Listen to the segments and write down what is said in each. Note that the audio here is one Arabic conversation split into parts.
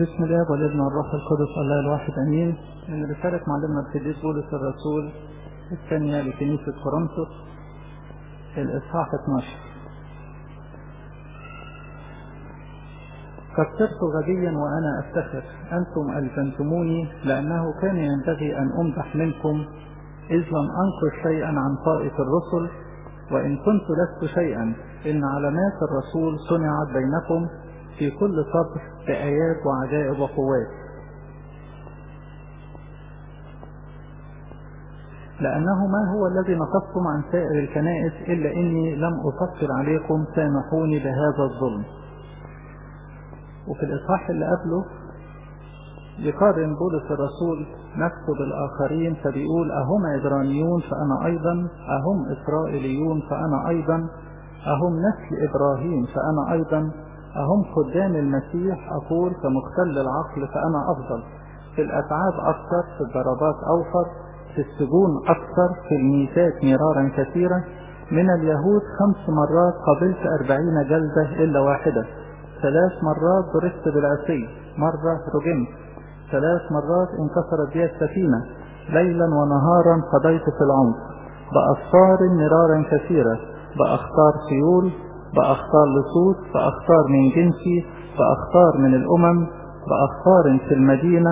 بسم الله والابن والروح القدس الله الواحد آمين. من رسالة معلمنا القديس بولس الرسول الثانية لكنيسة كورنثوس الإصحاح 12 قد صرت غبيا وأنا أفتخر. أنتم ألزمتموني لأنه كان ينبغي أن أمدح منكم إذ لم أنقل شيئا عن طائف الرسل وإن كنت لست شيئا إن علامات الرسول صنعت بينكم في كل صبر بآيات وعجائب وقوات. لأنه ما هو الذي نقصتم عن سائر الكنائس إلا إني لم أفكر عليكم سامحوني بهذا الظلم. وفي الإصحاح اللي قبله يقارن بولس الرسول نفسه بالآخرين فبيقول أهم عبرانيون فأنا أيضا أهم إسرائيليون فأنا أيضا أهم نسل إبراهيم فأنا أيضا أهم خدام المسيح أقول كمختل العقل فأنا أفضل في الأتعاب أكثر في الضربات أوفر في السجون أكثر في الميتات مرارا كثيرة من اليهود خمس مرات قبلت أربعين جلدة إلا واحدة. ثلاث مرات ضربت بالعصي مرة رجمت. ثلاث مرات انكسرت بي السفينة. ليلا ونهارا قضيت في العمق. بأسفار مرارا كثيرة. بأخطار سيول بأخطار لصوص بأخطار من جنسي بأخطار من الأمم بأخطار في المدينة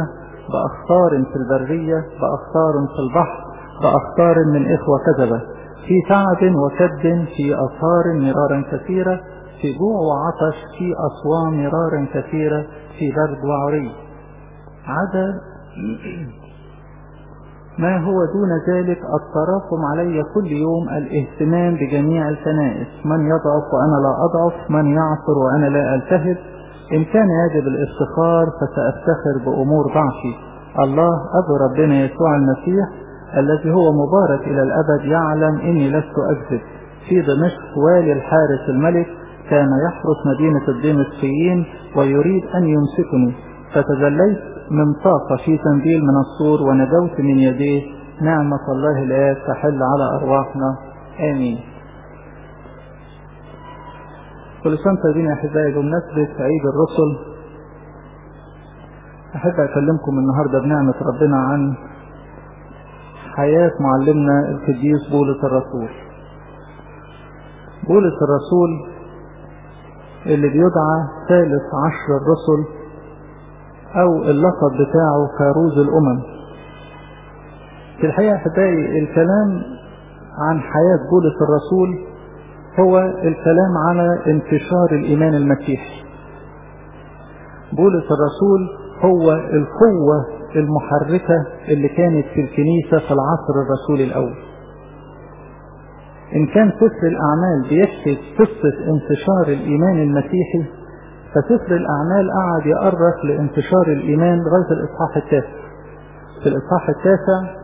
بأخطار في البرية بأخطار في البحر بأخطار من إخوة كذبة. في تعب وكد في أسهار مرارا كثيرة في جوع وعطش في أصوام مرارا كثيرة في برد وعري. عدا ما هو دون ذلك التراكم علي كل يوم الاهتمام بجميع الكنائس. من يضعف وأنا لا أضعف من يعثر وأنا لا ألتهب. إن كان يجب الافتخار فسأفتخر بأمور ضعفي. الله أبو ربنا يسوع المسيح الذي هو مبارك إلى الأبد يعلم إني لست أكذب. في دمشق والي الحارس الملك كان يحرس مدينة الدمشقيين ويريد أن يمسكني. فتجليت من طاقة في تنبيل من السور ونجوت من يديه نعمة الله الآب تحل على أرواحنا. آمين. كل سنة يا أحبائي بمناسبة عيد الرسل. أحب أكلمكم النهاردة بنعمة ربنا عن حياة معلمنا القديس بولس الرسول. بولس الرسول اللي بيدعى ثالث عشر الرسل أو اللقب بتاعه فاروز الأمم. في الحقيقة احبائي الكلام عن حياة بولس الرسول هو الكلام على انتشار الإيمان المسيحي بولس الرسول هو القوة المحركة اللي كانت في الكنيسة في العصر الرسولي الأول. إن كان سفر الأعمال بيكتب قصة انتشار الإيمان المسيحي فسفر الأعمال قعد يأرخ لانتشار الإيمان لغاية الإصحاح التاسع. في الإصحاح التاسع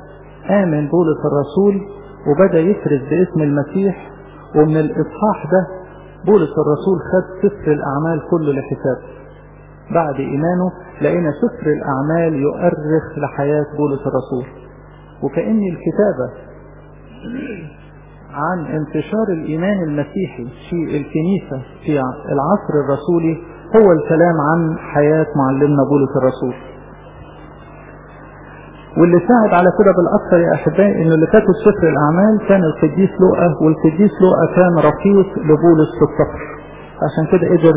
آمن بولس الرسول وبدأ يكرز باسم المسيح ومن الإصحاح ده بولس الرسول خد سفر الأعمال كله لحسابه. بعد إيمانه لقينا سفر الأعمال يؤرخ لحياة بولس الرسول. وكأن الكتابة عن انتشار الإيمان المسيحي في الكنيسة في العصر الرسولي هو الكلام عن حياة معلمنا بولس الرسول. واللي ساعد على كده بالأكثر يا أحبائي إنه اللي كاتب سفر الأعمال كان القديس لوقا والقديس لوقا كان رفيق لبولس في السفر. عشان كده قدر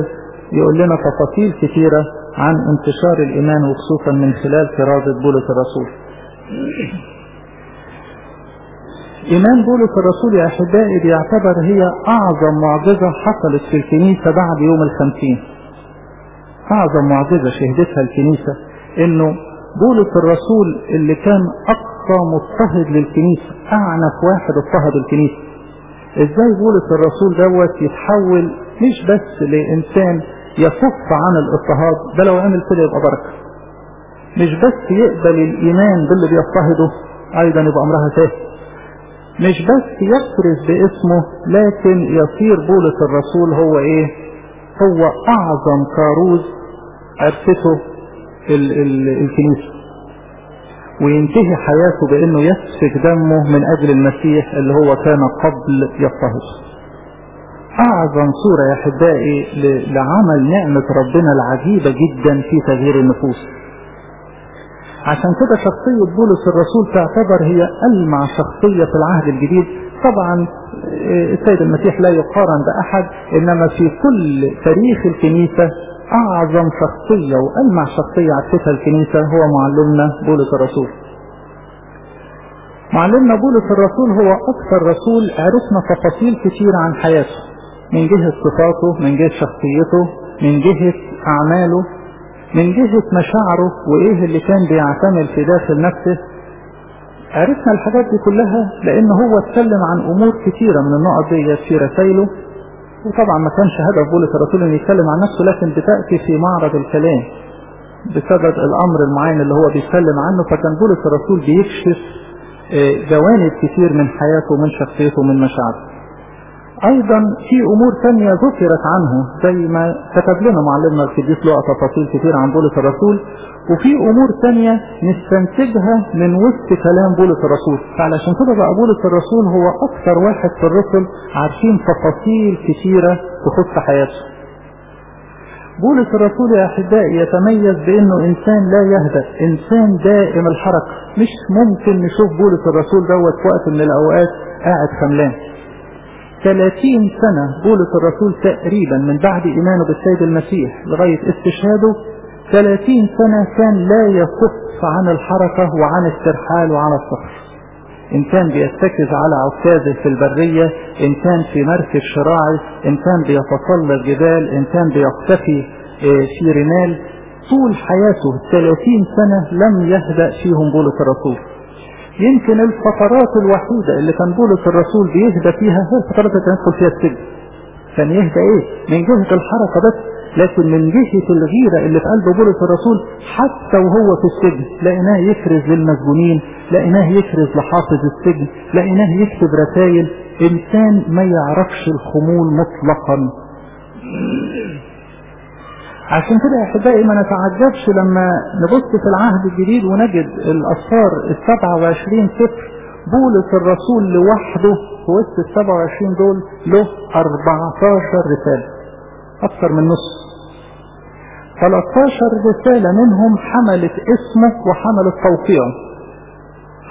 يقول لنا تفاصيل كثيرة عن انتشار الإيمان وخصوصا من خلال كرازة بولس الرسول. إيمان بولس الرسول يا أحبائي بيعتبر هي أعظم معجزة حصلت في الكنيسة بعد يوم الخمسين. أعظم معجزة شهدتها الكنيسة إنه بولس الرسول اللي كان أقصى مضطهد للكنيسة أعنف واحد اضطهد الكنيسة. إزاي بولس الرسول دوت يتحول مش بس لإنسان يصف عن الاضطهاد ده لو عمل كده يبقى بركة. مش بس يقبل الإيمان باللي بيضطهده أيضا يبقى أمرها سهل مش بس يكرز باسمه لكن يصير بولس الرسول هو إيه؟ هو أعظم كاروز عرفته ال ال الكنيسة. وينتهي حياته بإنه يسفك دمه من أجل المسيح اللي هو كان قبل يضطهد أعظم صورة يا أحبائي لعمل نعمة ربنا العجيبة جدا في تغيير النفوس. عشان كده شخصية بولس الرسول تعتبر هي ألمع شخصية في العهد الجديد طبعا السيد المسيح لا يقارن بأحد إنما في كل تاريخ الكنيسة أعظم شخصية وألمع شخصية عرفتها الكنيسة هو معلمنا بولس الرسول. معلمنا بولس الرسول هو أكثر رسول عرفنا تفاصيل كتير عن حياته من جهة صفاته من جهة شخصيته من جهة أعماله من جهة مشاعره وإيه اللي كان بيعتمل في داخل نفسه. عرفنا الحاجات دي كلها لأن هو اتكلم عن أمور كتيرة من النقط دي في رسائله. وطبعا ما كانش هدف بولس الرسول انه يتكلم عن نفسه لكن بتأتي في معرض الكلام بسبب الأمر المعين اللي هو بيتكلم عنه. فكان بولس الرسول بيكشف جوانب كتير من حياته ومن شخصيته ومن مشاعره. أيضا في أمور ثانية ذكرت عنه زي ما كتب لنا معلمنا القديس لقى تفاصيل كتير عن بولس الرسول وفي أمور ثانية نستنتجها من وسط كلام بولس الرسول. فعلشان كده بقى بولس الرسول هو أكثر واحد في الرسل عارفين تفاصيل كتيره تخص حياته. بولس الرسول يا أحبائي يتميز بأنه إنسان لا يهدأ إنسان دائم الحركة. مش ممكن نشوف بولس الرسول دوت في وقت من الأوقات قاعد خملان. 30 سنة بولس الرسول تقريبا من بعد إيمانه بالسيد المسيح لغاية استشهاده 30 سنة كان لا يكف عن الحركة وعن الترحال وعن السفر إن كان بيتكز على عكازه في البرية إن كان في مركب شراعي إن كان بيتسلق الجبال إن كان بيختفي في رمال طول حياته 30 سنة لم يهدأ فيهم بولس الرسول. يمكن الفترات الوحيدة اللي كان بولس الرسول بيهدى فيها هي الفترات اللي كان يدخل فيها السجن. كان يهدى إيه؟ من جهة الحركة بس لكن من جهة الغيرة اللي في قلب بولس الرسول حتى وهو في السجن. لقيناه يكرز للمسجونين لقيناه يكرز لحافظ السجن لقيناه يكتب رسائل. إنسان ما يعرفش الخمول مطلقا. عشان كده يا أحبائي ما نتعجبش لما نبص في العهد الجديد ونجد الاصفار ال 27 سفر بولس الرسول لوحده في وسط ال 27 دول له 14 رسالة أكثر من نص. 13 رسالة منهم حملت اسمه وحملت توقيعه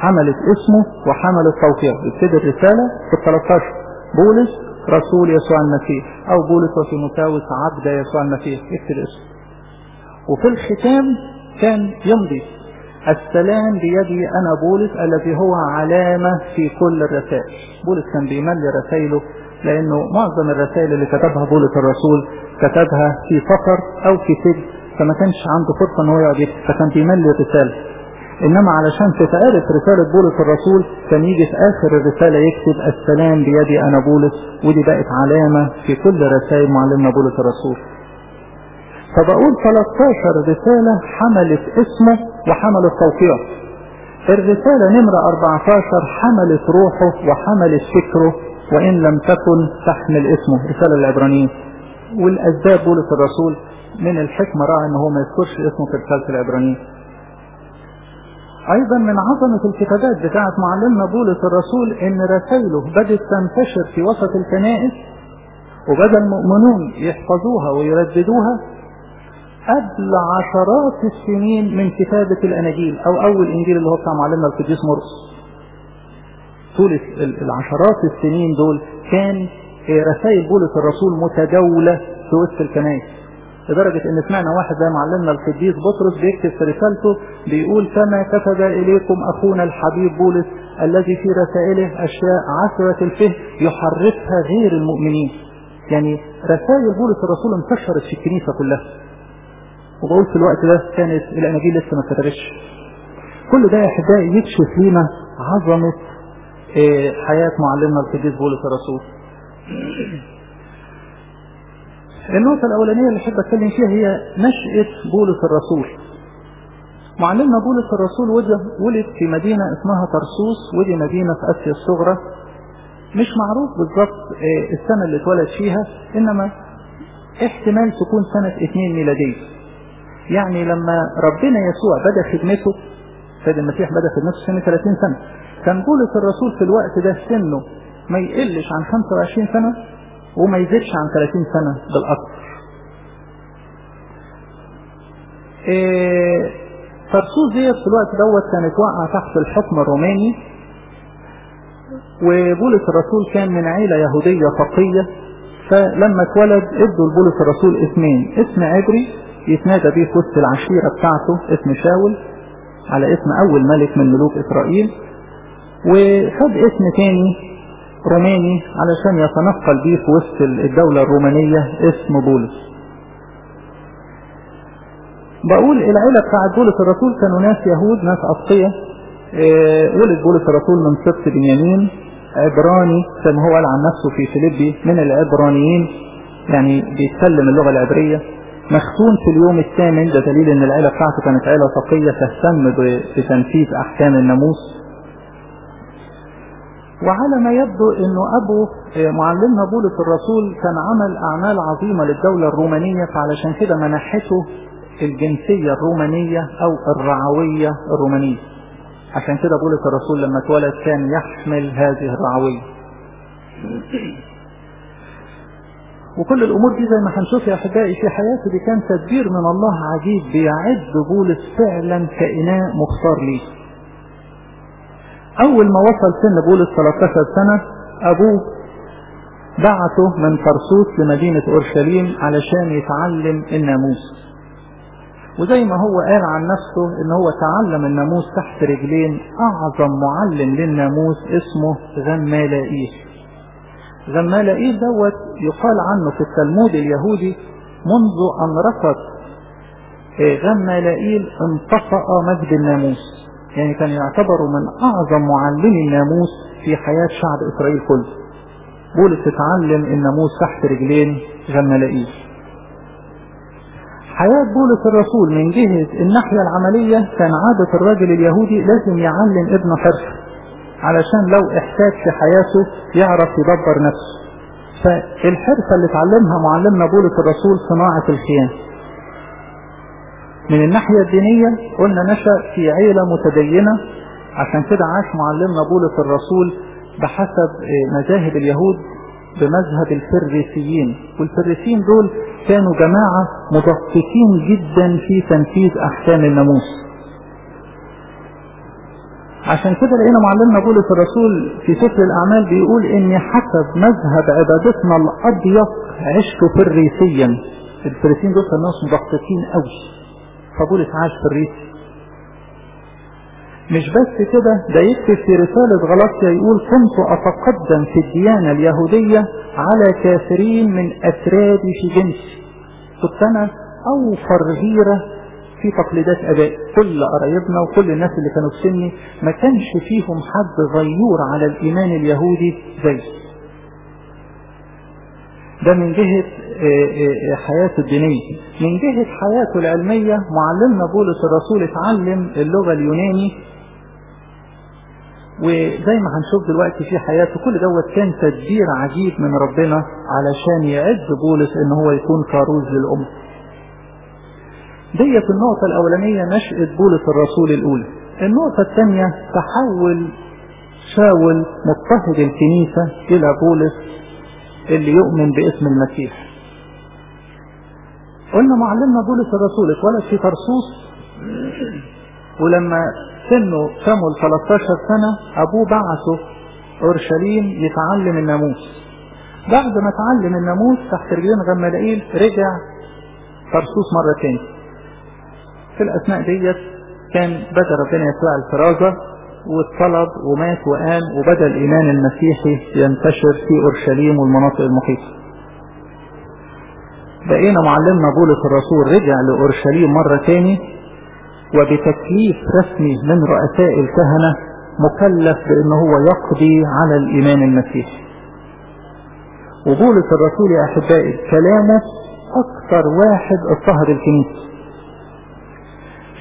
حملت اسمه وحملت توقيعه يبتدي الرسالة في ال 13 بولس رسول يسوع المسيح أو بولس وتيموثاوس عبد يسوع المسيح اكتب اسمه. وفي الختام كان يمضي. السلام بيدي أنا بولس الذي هو علامة في كل الرسائل. بولس كان بيملي رسائله لأنه معظم الرسائل اللي كتبها بولس الرسول كتبها في سفر أو في سجن فما كانش عنده فرصة إن هو يقعد فكان بيملي الرسالة. إنما علشان تتعرف رسالة بولس الرسول كان يجي في آخر الرسالة يكتب السلام بيدي أنا بولس ودي بقت علامة في كل رسائل معلمنا بولس الرسول. فبقول 13 رسالة حملت اسمه وحملت توقيعه الرسالة نمرة 14 حملت روحه وحملت فكره وإن لم تكن تحمل اسمه. رسالة العبرانيين والأسباب بولس الرسول من الحكمة رأى أنه ما يذكرش اسمه في رسالة العبرانيين. أيضا من عظمة الكتابات بتاعت معلمنا بولس الرسول إن رسائله بدت تنتشر في وسط الكنائس وبدأ المؤمنون يحفظوها ويرددوها قبل عشرات السنين من كتابة الاناجيل أو أول إنجيل اللي هو بتاع معلمنا القديس مرقس طول العشرات السنين دول كان رسائل بولس الرسول متداولة في وسط الكنائس. لدرجة إن سمعنا واحد زي معلمنا القديس بطرس بيكتب في رسالته بيقول كما كتب إليكم أخونا الحبيب بولس الذي في رسائله أشياء عسرة الفهم يحرفها غير المؤمنين يعني رسائل بولس الرسول انتشرت في الكنيسة كلها. وبقول في الوقت ده كانت الاناجيل لسه ما اتكتبتش كل ده يا يكشف لنا عظمة حياة معلمنا القديس بولس الرسول. النقطة الأولانية اللي أحب أتكلم فيها هي نشأة بولس الرسول. معلمنا بولس الرسول ولد في مدينة اسمها طرسوس ودي مدينة في آسيا الصغرى. مش معروف بالظبط السنة اللي اتولد فيها إنما احتمال تكون سنة 2 ميلادية. يعني لما ربنا يسوع بدأ خدمته سيد المسيح بدأ خدمته سنة 30 سنة. كان بولس الرسول في الوقت ده سنه ما يقلش عن 25 سنة وما يزيدش عن 30 سنة بالأكثر. إيه فرسوس ديت في الوقت دوت كانت واقعة تحت الحكم الروماني وبولس الرسول كان من عيلة يهودية فقية فلما اتولد ادوا لبولس الرسول اسمين اسم عبري يتنادى بيه في وسط العشيرة بتاعته اسم شاول على اسم أول ملك من ملوك إسرائيل وخد اسم تاني روماني علشان يتنقل بيه في وسط الدولة الرومانية اسم بولس. بقول العيلة بتاعت بولس الرسول كانوا ناس يهود ناس أتقية إيه ولد بولس الرسول من سبط بنيامين عبراني زي ما هو قال عن نفسه في فيليبي من العبرانيين يعني بيتكلم اللغة العبرية. مختون في اليوم الثامن ده دليل إن العيلة بتاعته كانت عيلة تقية تهتم بتنفيذ أحكام الناموس. وعلى ما يبدو إنه أبو معلمنا بولس الرسول كان عمل أعمال عظيمة للدولة الرومانية فعلشان كده منحته الجنسية الرومانية أو الرعوية الرومانية. عشان كده بولس الرسول لما اتولد كان يحمل هذه الرعوية. وكل الأمور دي زي ما هنشوف يا أحبائي في حياته دي كان تدبير من الله عجيب بيعد بولس فعلا كإناء مختار ليه. أول ما وصل سن بولس 13 سنة أبوه بعته من طرسوس لمدينة أورشليم علشان يتعلم الناموس. وزي ما هو قال عن نفسه إن هو تعلم الناموس تحت رجلين أعظم معلم للناموس اسمه غمالائيل غمالائيل دوت يقال عنه في التلمود اليهودي منذ أن رفض غمالائيل انطفأ مجد الناموس. يعني كان يعتبر من أعظم معلمي الناموس في حياة شعب إسرائيل كله. بولس اتعلم الناموس تحت رجلين غمالائيل حياة بولس الرسول من جهة الناحية العملية كان عادة الراجل اليهودي لازم يعلم ابنه حرفة علشان لو احتاج في حياته يعرف يدبر نفسه. فالحرفة اللي اتعلمها معلمنا بولس الرسول صناعة الخيام من الناحية الدينية قلنا نشأ في عيلة متدينة. عشان كده عاش معلمنا بولس الرسول بحسب مذاهب اليهود بمذهب الفريسيين. والفريسيين دول كانوا جماعة مدققين جدا في تنفيذ أحكام الناموس. عشان كده لقينا معلمنا بولس الرسول في سفر الأعمال بيقول إن حسب مذهب عبادتنا الأضيق عشت فريسيا. الفريسيين دول كانوا مدققين قوي فبولس عاش فريسي مش بس كده ده يكتب في رسالة غلطية يقول كنت أتقدم في الديانة اليهودية على كافرين من أترابي في جنسي كنت أنا أوفر غيرة في تقليدات أبائي كل قرايبنا وكل الناس اللي كانوا في سني ما كانش فيهم حد غيور على الإيمان اليهودي زي. ده من جهة حياته الدينية. من جهة حياته العلمية معلمنا بولس الرسول اتعلم اللغة اليوناني وزي ما هنشوف دلوقتي في حياته كل دوت كان تدبير عجيب من ربنا علشان يعد بولس إن هو يكون كاروز للأمة. ديت النقطة الأولانية نشأة بولس الرسول الأولى. النقطة الثانية تحول شاول مضطهد الكنيسة إلى بولس اللي يؤمن باسم المسيح. قلنا معلمنا بولس الرسول اتولد في طرسوس ولما سنه كمل 13 سنة أبوه بعثه أورشليم يتعلم الناموس. بعد ما اتعلم الناموس تحت رجلين غمالائيل رجع طرسوس مرة تاني. في الأثناء ديت كان بدأ ربنا يسوع الفرازة واتصلب ومات وقام وبدأ الإيمان المسيحي ينتشر في أورشليم والمناطق المحيطة. بقينا معلمنا بولس الرسول رجع لأورشليم مرة تاني وبتكليف رسمي من رؤساء الكهنة مكلف بأن هو يقضي على الإيمان المسيحي. وبولس الرسول يا أحبائي كلامه أكثر واحد اضطهد الكنيسة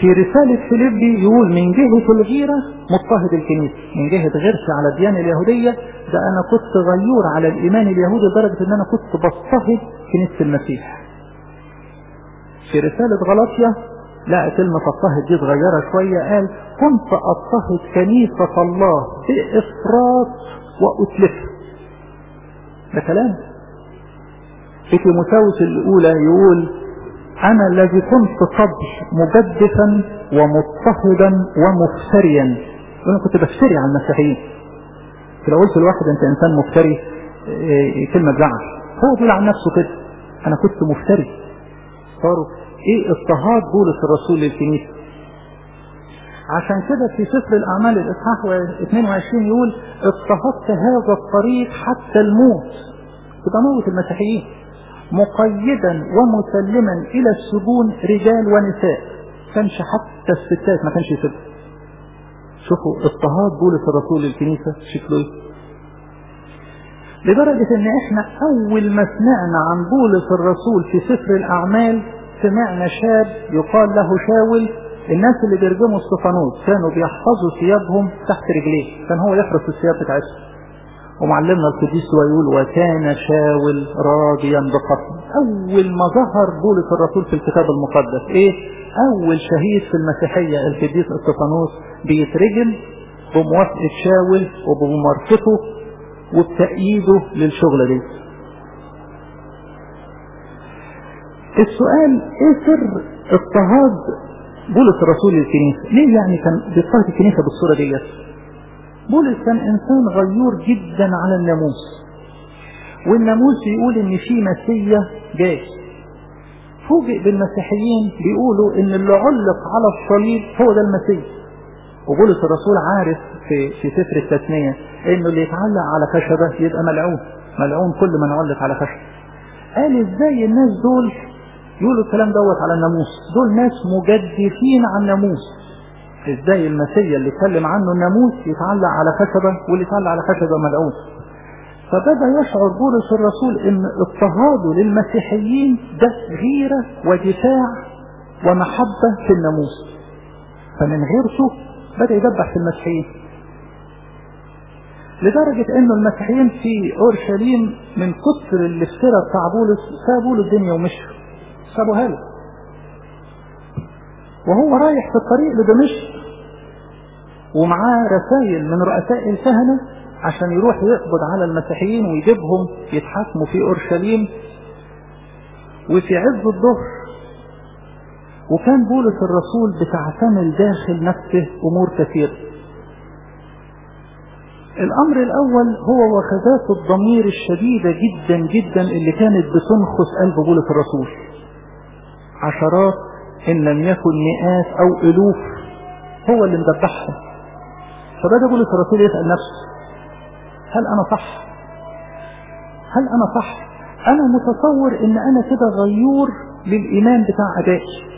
في رسالة فيليبي يقول من جهة الغيرة مضطهد الكنيسة من جهة غيرتي على الديانة اليهودية ده أنا كنت غيور على الإيمان اليهودي لدرجة أن أنا كنت بضطهد كنيسة المسيح. في رسالة غلطية لا كلمة اضطهد دي اتغيرها شوية قال كنت أضطهد كنيسة الله بإفراط وأتلفها ده كلام. في تيموثاوس الأولى يقول أنا الذي كنت قبل مجدفا ومضطهدا ومفتريا. أنا كنت بفتري على المسيحيين. لو قلت لواحد أنت إنسان مفتري إيه كلمة زعل هو بيقول عن نفسه كده أنا كنت مفتري. صاروا إيه اضطهاد بولس الرسول للكنيسة. عشان كده في سفر الأعمال الإصحاح 22 يقول اضطهدت هذا الطريق حتى الموت. كنت أموت المسيحيين. مقيدا ومسلما إلى السجون رجال ونساء. كانش حتى الستات ما كانش يسيبها شوفوا اضطهاد بولس الرسول للكنيسة شكله إيه؟ لدرجة إن إحنا أول ما سمعنا عن بولس الرسول في سفر الأعمال سمعنا شاب يقال له شاول الناس اللي بيرجموا استفانوس كانوا بيحفظوا ثيابهم تحت رجليه. كان هو يحرس الثياب بتاعتهم. ومعلمنا القديس ويقول وكان شاول راضيا بقتله أول ما ظهر بولس الرسول في الكتاب المقدس إيه؟ أول شهيد في المسيحية القديس إستفانوس بيترجم بموافقة شاول وبممارسته وبتأييده للشغلة دي. السؤال إيه سر اضطهاد بولس الرسول للكنيسة؟ ليه يعني كان بيضطهد الكنيسة بالصورة دي بولس كان إنسان غيور جدا على الناموس. والناموس بيقول إن في مسيا جاي. فوجئ بالمسيحيين بيقولوا إن اللي علق على الصليب هو ده المسيح. وبولس الرسول عارف في في سفر التثنية إنه اللي يتعلق على خشبة يبقى ملعون. ملعون كل من علق على خشبة. قال إزاي الناس دول يقولوا الكلام دوت على الناموس؟ دول ناس مجدفين على الناموس. إزاي المسيا اللي اتكلم عنه الناموس يتعلق على خشبة واللي يتعلق على خشبة ملعون فبدأ يشعر بولس الرسول إن اضطهاده للمسيحيين ده غيرة ودفاع ومحبة في الناموس فمن غيرته بدأ يدبح في المسيحيين. لدرجة إنه المسيحيين في أورشليم من كثر الافتراء بتاع بولس سابوا له الدنيا ومشوا. سابوها له. وهو رايح في الطريق لدمشق. ومعاه رسائل من رؤساء الكهنة عشان يروح يقبض على المسيحيين ويجيبهم يتحاكموا في أورشليم وفي عز الظهر. وكان بولس الرسول بتعتمل داخل نفسه أمور كثيرة. الأمر الأول هو وخزات الضمير الشديدة جدا جدا اللي كانت بتنخس قلب بولس الرسول. عشرات إن لم يكن مئات أو ألوف هو اللي مذبحهم فبدا بولس الرسول يسأل نفسه هل أنا صح؟ هل أنا صح؟ أنا متصور إن أنا كده غيور للإيمان بتاع ابائي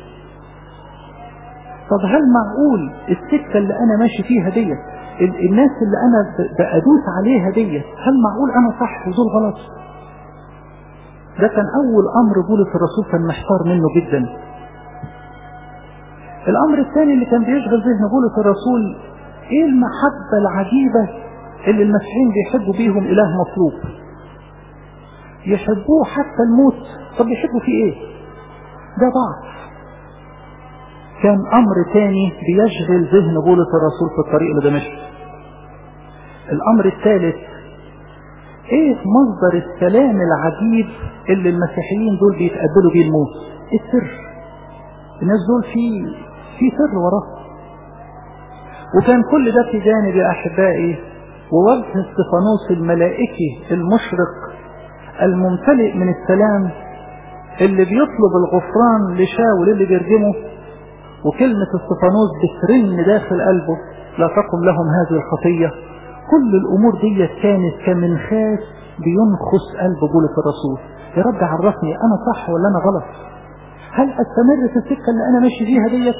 طب هل معقول السكة اللي أنا ماشي فيها ديت الناس اللي أنا بأدوس عليها ديت هل معقول أنا صح ودول غلط؟ ده كان أول أمر بولس الرسول كان محتار منه جدا. الأمر الثاني اللي كان بيشغل ذهن بولس الرسول إيه المحبة العجيبة اللي المسيحيين بيحبوا بيهم إله مطلوب؟ يحبوه حتى الموت. طب يحبوا فيه إيه؟ ده ضعف. كان أمر تاني بيشغل ذهن بولس الرسول في الطريق لدمشق. الأمر الثالث إيه مصدر السلام العجيب اللي المسيحيين دول بيتقبلوا بيه الموت؟ السر. الناس دول في في سر وراه. وكان كل ده في جانب يا أحبائي ووجه استفانوس الملائكي المشرق الممتلئ من السلام اللي بيطلب الغفران لشاول اللي بيرجمه وكلمة استفانوس بترن داخل قلبه لا تقم لهم هذه الخطية. كل الأمور دي كانت كمنخاس بينخس قلب بولس الرسول. يا رب عرفني أنا صح ولا أنا غلط؟ هل أستمر في السكة اللي أنا ماشي فيها ديت؟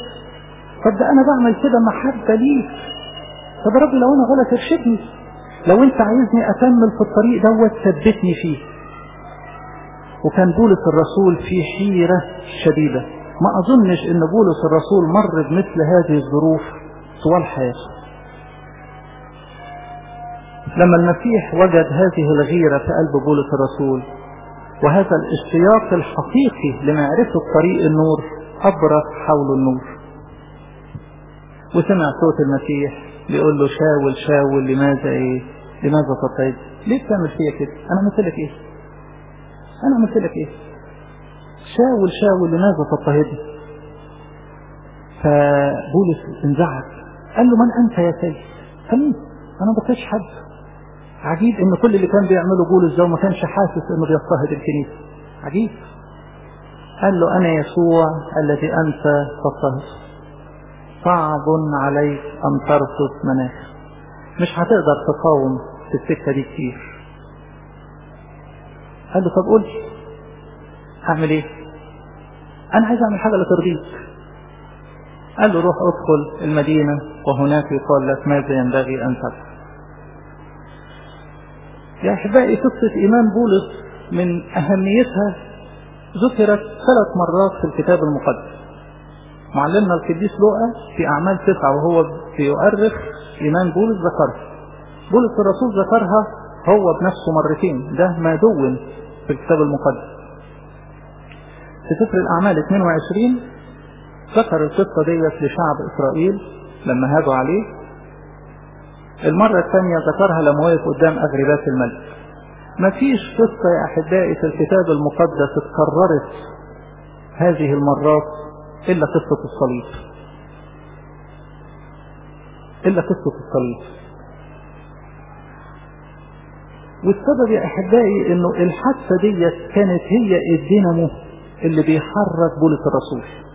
طب ده أنا بعمل كده محبة ليك طب رب لو أنا غلط ارشدني لو أنت عايزني أكمل في الطريق دوت ثبتني فيه. وكان بولس الرسول في حيرة شديدة. ما أظنش أن بولس الرسول مر بمثل هذه الظروف طوال حياته. لما المسيح وجد هذه الغيرة في قلب بولس الرسول وهذا الاشتياق الحقيقي لمعرفة طريق النور أبرز حول النور. وسمع صوت المسيح بيقول له شاول شاول لماذا إيه؟ لماذا تطيب؟ ليه بتعمل فيا كده؟ أنا مثلك إيه؟ أنا عملت لك إيه؟ شاول شاول لماذا تضطهدني فبولس انزعج. قال له من أنت يا سيد؟ فمين أنا ما حد. عجيب إن كل اللي كان بيعمله بولس ده وما كانش حاسس إنه بيضطهد الكنيسة. عجيب. قال له أنا يسوع الذي أنت تضطهد صعب عليك أن ترفض مناخ مش هتقدر تقاوم في السكة دي كتير. قال له طب قول لي اعمل إيه؟ أنا عايز أعمل حاجة لترضيك. قال له روح ادخل المدينة وهناك يقال لك ماذا ينبغي أن تفعل يا أحبائي قصة إيمان بولس من أهميتها ذكرت ثلاث مرات في الكتاب المقدس. معلمنا القديس لوقا في أعمال تسعة وهو بيؤرخ إيمان بولس ذكرها بولس الرسول ذكرها هو بنفسه مرتين ده ما دون في الكتاب المقدس. في سفر الأعمال 22 ذكر القصة ديت لشعب إسرائيل لما هاجوا عليه. المرة الثانية ذكرها لما وقف قدام اغربات الملك. مفيش قصة يا أحبائي في الكتاب المقدس اتكررت هذه المرات إلا قصة الصليب. إلا قصة الصليب. والسبب يا أحبائي إنه الحادثة ديت كانت هي الدينامو اللي بيحرك بولس الرسول.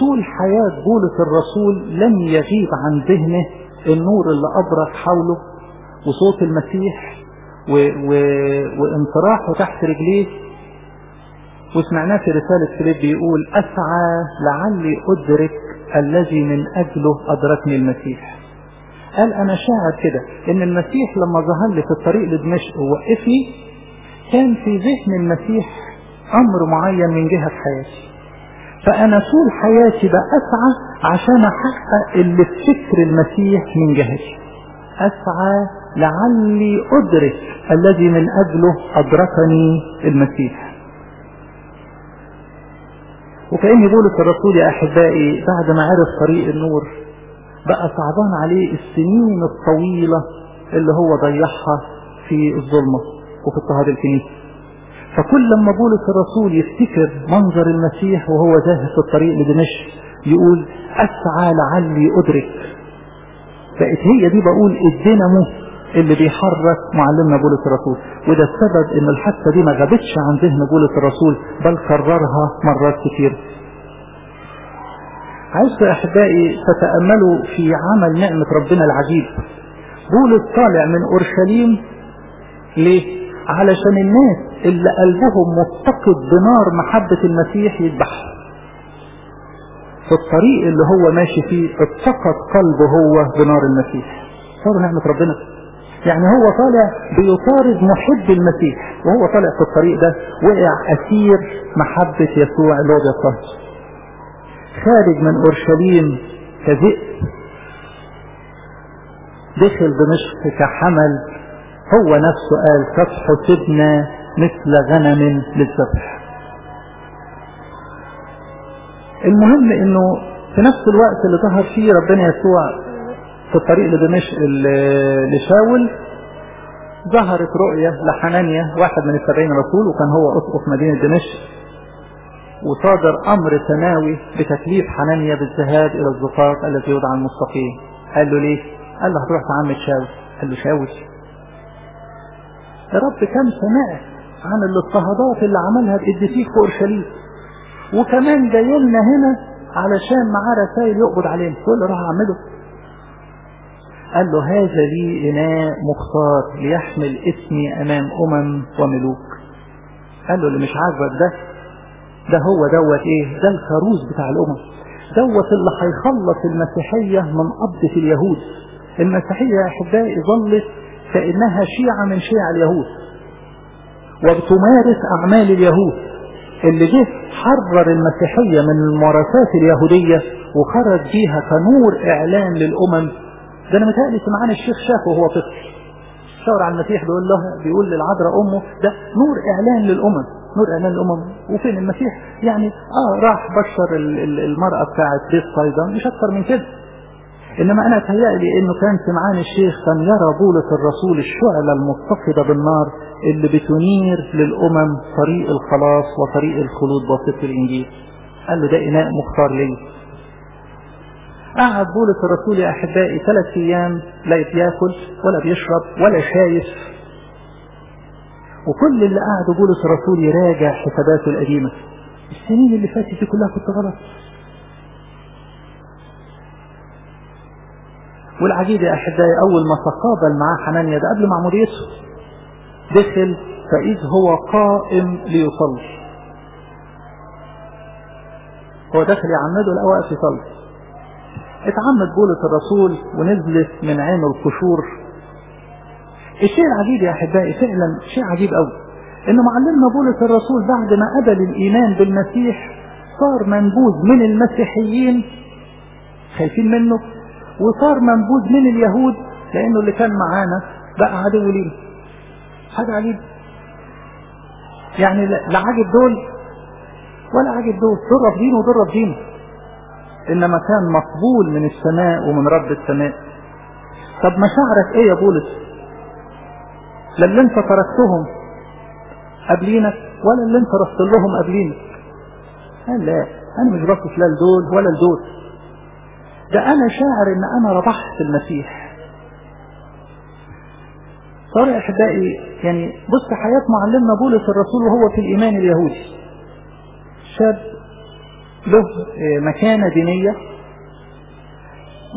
طول حياة بولس الرسول لم يغيب عن ذهنه النور اللي أبرق حوله وصوت المسيح و... و... وانطراحه تحت رجليه وسمعناه في رسالة فيليب بيقول أسعى لعلي أدرك الذي من أجله أدركني المسيح. قال أنا شاعر كده إن المسيح لما ظهر لي في الطريق لدمشق ووقفني كان في ذهن المسيح أمر معين من جهة حياتي. فأنا طول حياتي بأسعى عشان أحقق اللي في فكر المسيح من جهتي. أسعى لعلي أدرك الذي من أجله أدركني المسيح. وكأن بولس الرسول يا أحبائي بعد ما عرف طريق النور بقى صعبان عليه السنين الطويلة اللي هو ضيعها في الظلمة وفي اضطهاد الكنيسة. فكل لما بولس الرسول يفتكر منظر المسيح وهو ذاهب في الطريق لدمشق يقول أسعى لعلي أدرك. بقت هي دي بقول الدينامو. اللي بيحرك معلمنا بولس الرسول. وده السبب إن الحادثة دي ما غابتش عن ذهن بولس الرسول بل كررها مرات كتير. عايز أحبائي تتأملوا في عمل نعمة ربنا العجيب. بولس طالع من أورشليم ليه؟ علشان الناس اللي قلبهم مفتقد بنار محبة المسيح يذبحهم في الطريق اللي هو ماشي فيه اتقد قلبه هو بنار المسيح. صار نعمة ربنا. يعني هو طالع بيطارد محب المسيح وهو طالع في الطريق ده وقع أسير محبة يسوع اللي هو بيضطهد خارج من أورشليم كذئب دخل دمشق كحمل هو نفسه قال فتحسبنا مثل غنم للذبح المهم إنه في نفس الوقت اللي ظهر فيه ربنا يسوع في الطريق لدمشق لشاول ظهرت رؤية لحنانيا واحد من السبعين رسول وكان هو أسقف مدينة دمشق. وصادر أمر سماوي بتكليف حنانيا بالذهاب إلى الزقاق الذي يدعى المستقيم. قال له ليه؟ قال له هتروح تعمد شاول. قال له شاول. رب كم سمعت عن الاضطهادات اللي عملها القديسين في أورشليم. وكمان جاي لنا هنا علشان معاه رسائل يقبض علينا له راح أعمله. قال له هذا لي إناء مختار ليحمل اسمي أمام أمم وملوك. قال له اللي مش عاجبك ده ده هو دوت إيه؟ ده الخروج بتاع الأمم. دوت اللي هيخلص المسيحية من قبضة اليهود. المسيحية يا أحبائي ظلت كأنها شيعة من شيع اليهود. وبتمارس أعمال اليهود. اللي جه حرر المسيحية من الممارسات اليهودية وخرج بيها كنور إعلان للأمم ده أنا متهيألي سمعان الشيخ شافه وهو طفل. شاور على المسيح بيقول له بيقول للعذراء أمه ده نور إعلان للأمم نور إعلان للأمم. وفين المسيح؟ يعني آه راح بشر المرأة بتاعت بيت صيدا مش أكتر من كده. إنما أنا تهيألي إنه كان سمعان الشيخ كان يرى بولس الرسول الشعلة المتصدة بالنار اللي بتنير للأمم طريق الخلاص وطريق الخلود بواسطة الإنجيل. قال له ده إناء مختار لي. قعد بولس الرسول يا أحبائي ثلاث أيام لا بياكل ولا بيشرب ولا شايف وكل اللي قعدوا بولس الرسول يراجع حساباته القديمة. السنين اللي فاتت دي كلها كنت غلط. والعجيب يا أحبائي أول ما تقابل معاه حنانيا ده قبل معموديته دخل فإذ هو قائم ليصلي. هو داخل يعمده لا واقف يصلي. اتعمد بولس الرسول ونزلت من عينه القشور. الشيء العجيب يا أحبائي فعلا شيء عجيب قوي إنه معلمنا بولس الرسول بعد ما قبل الايمان بالمسيح صار منبوذ من المسيحيين خايفين منه وصار منبوذ من اليهود لأنه اللي كان معانا بقى عدو لينا. حاجة عجيبة. يعني لا عاجب دول ولا عاجب دول دول رافضينه ودول رافضينه انما كان مقبول من السماء ومن رب السماء. طب مشاعرك إيه يا بولس؟ لا اللي أنت تركتهم قبلينك ولا اللي انت رحت لهم قبلينك. قال لا أنا مش باصص لا لدول ولا لدول. ده أنا شاعر إن أنا ربحت المسيح. صار يا أحبائي يعني بص حياة معلمنا بولس الرسول وهو في الإيمان اليهودي. شاب له مكانة دينية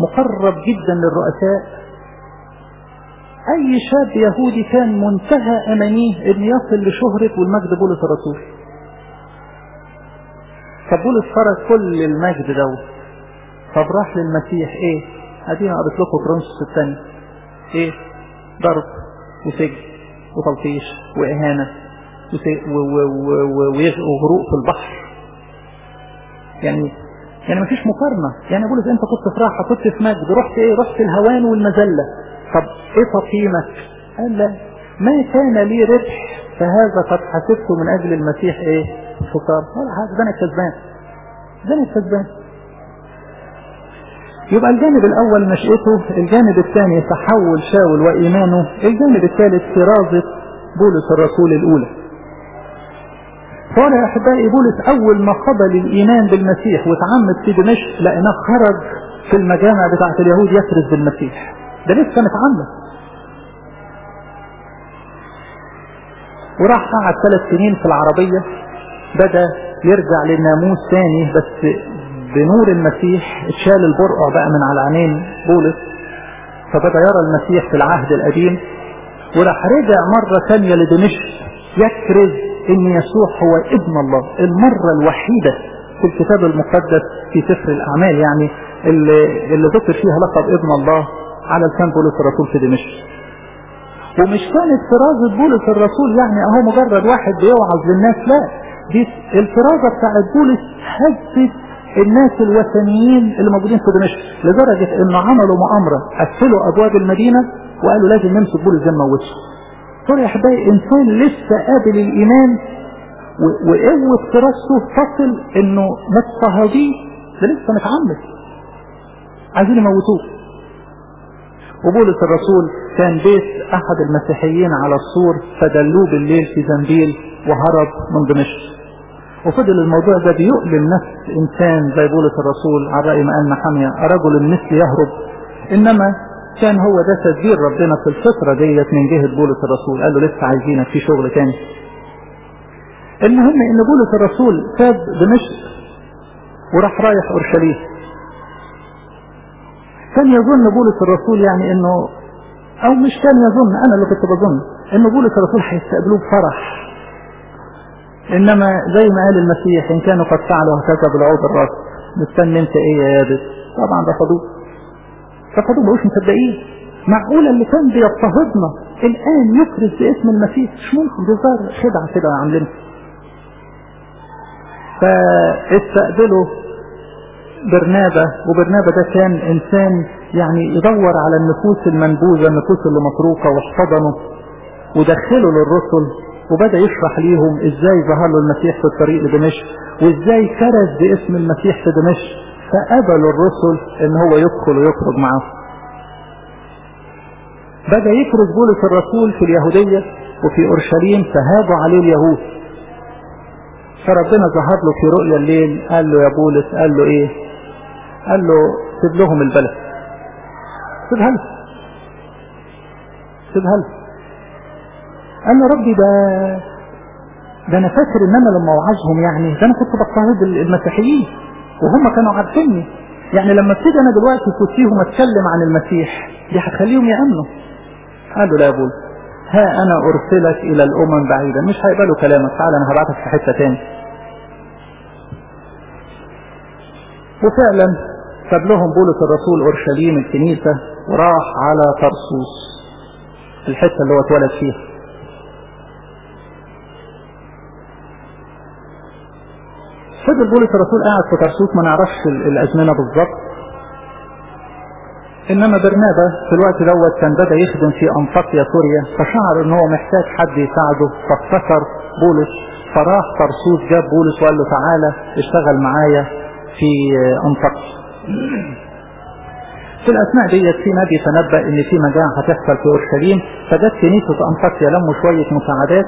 مقرب جدا للرؤساء. أي شاب يهودي كان منتهى أمانيه أن يصل لشهرة والمجد بولس الرسول. فبولس فرض كل المجد دوت طب راح للمسيح إيه؟ أدينا قريت لكم كرونسوس الثاني. إيه؟ ضرب وسجن وتلطيش وإهانة وغروق في البحر. يعني يعني مفيش مقارنة. يعني بولس أنت كنت في راحة كنت في مجد رحت إيه؟ رحت الهوان والمذلة. طب إيه تقييمك؟ قال لا. ما كان لي ربح فهذا قد حسبته من أجل المسيح إيه؟ خسارة ولا حاجة ده أنا كسبان. ده أنا كسبان. يبقى الجانب الأول نشأته الجانب الثاني تحول شاول وإيمانه الجانب الثالث فرازة بولس الرسول الأولى. قال يا احبائي بولس أول ما قبل الايمان بالمسيح وتعمد في دمشق لأنه خرج في المجامع بتاعه اليهود يكرز بالمسيح. ده لسه متعمد. وراح قعد ثلاث سنين في العربية بدأ يرجع للناموس ثاني بس بنور المسيح اتشال البرقع بقى من على عينين بولس فبدأ يرى المسيح في العهد القديم وراح رجع مرة ثانية لدمشق. يكرز إن يسوع هو ابن الله المرة الوحيدة في الكتاب المقدس في سفر الأعمال يعني اللي, اللي ذكر فيها لقب ابن الله على لسان بولس الرسول في دمشق. ومش كانت فرازة بولس الرسول يعني أهو مجرد واحد بيوعظ للناس لا. دي الفرازة بتاعت بولس هزت الناس الوثنيين اللي موجودين في دمشق لدرجة انه عملوا مؤامرة قفلوا أبواب المدينة وقالوا لازم نمسك بولس زي ما موته ترى يا إنسان لسه قابل الإيمان وقوة فراسته تصل إنه مضطهديه ده لسه متعمد عايزين يموتوه. وبولس الرسول كان بيت أحد المسيحيين على السور فدلوه بالليل في زنبيل وهرب من دمشق. وفضل الموضوع ده بيؤلم نفس إنسان زي بولس الرسول على رأي ما قال محامية رجل مثل يهرب. إنما كان هو ده تدبير ربنا في الفترة ديت من جهة بولس الرسول. قال له لسه عايزينك في شغل تاني. المهم إن بولس الرسول ساب دمشق وراح رايح أورشليم. كان يظن بولس الرسول يعني إنه أو مش كان يظن أنا اللي كنت بظن إن بولس الرسول هيستقبلوه بفرح. إنما زي ما قال المسيح إن كانوا قد فعلوا هكذا بالعود الرأس. مستني أنت إيه يا يابس؟ طبعا رفضوه. رفضوه مش مصدقين. معقولة اللي كان بيضطهدنا الآن يكرز باسم المسيح؟ مش ممكن. دي ظاهر خدعة كده عاملينها فاستقبلوا برنابة وبرنابة ده كان إنسان يعني يدور على النفوس المنبوذة النفوس اللي مطروقة واحتضنوا ودخلوا للرسل وبدأ يشرح ليهم إزاي ظهر له المسيح في الطريق لدمشق وإزاي كرز باسم المسيح في دمشق. فقبل الرسل إن هو يدخل ويخرج معاهم بدأ يفرز بولس الرسول في اليهودية وفي أورشليم فهاجوا عليه اليهود. فربنا ظهر له في رؤيا الليل قال له يا بولس قال له إيه؟ قال له سيب لهم البلد. سيبها له سيبها له قال له ربي ده ده أنا فاكر ان أنا لما اوعظهم يعني ده أنا كنت بضطهد المسيحيين وهم كانوا عارفيني. يعني لما ابتدي أنا دلوقتي كنت فيهم أتكلم عن المسيح دي هتخليهم يأمنوا. قال له لا يا بولس ها أنا أرسلك إلى الأمم بعيدا مش هيقبلوا كلامك تعال أنا هبعتك في حتة تاني. وفعلا ساب لهم بولس الرسول أورشليم الكنيسة وراح على طرسوس الحتة اللي هو اتولد فيها. فضل بولس الرسول قاعد في طرسوس ما نعرفش الأزمنة بالظبط إنما برنابا في الوقت دوت كان بدأ يخدم في أنطاكيا سوريا فشعر إن هو محتاج حد يساعده. فافتكر بولس. فراح طرسوس جاب بولس وقال له تعالى اشتغل معايا في أنطاكيا. في الأثناء ديت في نبي تنبأ إن في مجاعة هتحصل في أورشليم. فجت كنيسة أنطاكيا لموا شوية مساعدات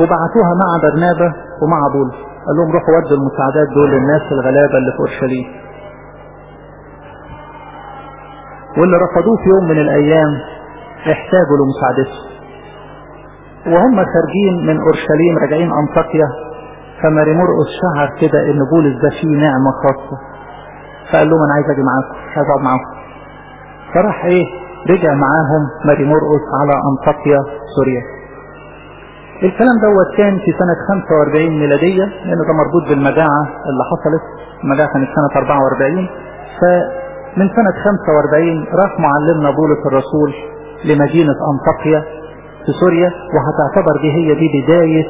وبعتوها مع برنابا ومع بولس. قال لهم روحوا ودوا المساعدات دول للناس الغلابة اللي في أورشليم. واللي رفضوه في يوم من الأيام احتاجوا لمساعدته. وهم خارجين من أورشليم راجعين أنطاكيا فماري مرقس شعر كده إن بولس ده فيه نعمة خاصة. فقال لهم أنا عايز أجي معاكم مش عايز أقعد معاكم. فراح إيه رجع معاهم ماري مرقس على أنطاكيا سوريا. الكلام دوت كان في سنة 45 ميلادية لأن ده مربوط بالمجاعة اللي حصلت المجاعة كانت سنة 44 فمن سنة 45 راح معلمنا بولس الرسول لمدينة أنطاكيا في سوريا وهتعتبر دي هي دي بداية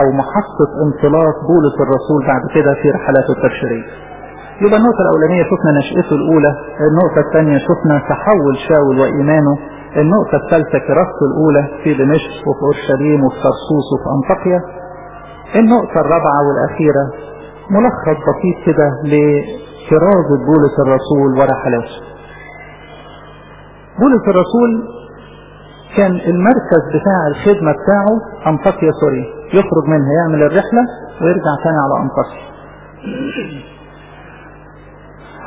أو محطة انطلاق بولس الرسول بعد كده في رحلاته التبشيرية. يبقى النقطة الأولانية شفنا نشأته الأولى، النقطة الثانية شفنا تحول شاول وإيمانه، النقطة الثالثة كراسته الأولى في دمشق وفي أورشليم وفي طرسوس وفي أنطاكيا. النقطة الرابعة والأخيرة ملخص بسيط كده لكرازة بولس الرسول ورحلاته. بولس الرسول كان المركز بتاع الخدمة بتاعه أنطاكيا سوريا يخرج منها يعمل الرحلة ويرجع تاني على أنطاكيا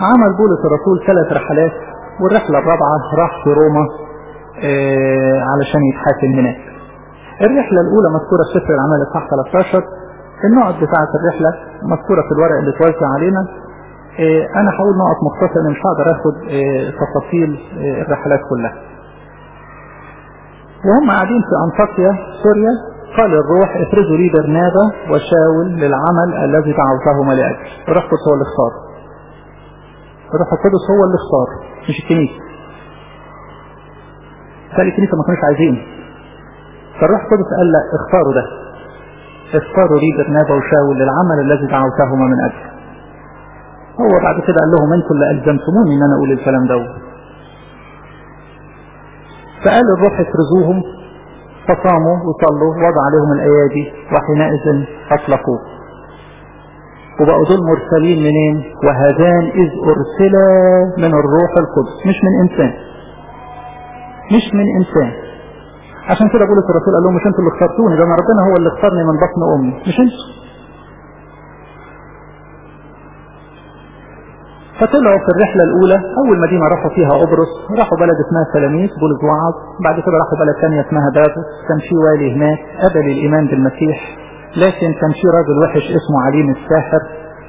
عمل بولس الرسول ثلاث رحلات والرحلة الرابعة راح في روما علشان يتحاكم هناك الرحلة الأولى مذكورة في سفر الأعمال الصح 13 النقط بتاعة الرحلة مذكورة في الورق اللي اتوزع علينا. آه أنا هقول نقط مختصرة مش هقدر آخد آه تفاصيل الرحلات كلها. وهم قاعدين في أنطاكيا سوريا. قال الروح افرزوا لي برنابا وشاول للعمل الذي دعوتهما لأجل الروح القدس هو اللي اختار الروح القدس هو اللي اختار مش الكنيسة. قال الكنيسة ما كانوش عايزين. فالروح القدس قال لا اختاروا ده. اختاروا لي برنابا وشاول للعمل الذي دعوتهما من أجل. هو بعد كده قال لهم أنتوا اللي ألزمتموني إن أنا أقول الكلام دوت فقال الروح افرزوهم فصاموا وصلوا وضع عليهم الأيادي وحينئذ اطلقوه وبقوا دول مرسلين منين؟ وهذان إذ أرسلا من الروح القدس مش من إنسان. مش من إنسان. عشان كده بولس الرسول قال لهم مش أنتوا اللي اخترتوني ده انا ربنا هو اللي اختارني من بطن أمي. مش أنتوا. فطلعوا في الرحلة الأولى أول مدينة راحوا فيها قبرص راحوا بلد اسمها سلاميس بولس وعظ بعد كده راحوا بلد ثانية اسمها بابوس. كان في والي هناك قبل الإيمان بالمسيح. لكن كان في راجل وحش اسمه عليم الساحر.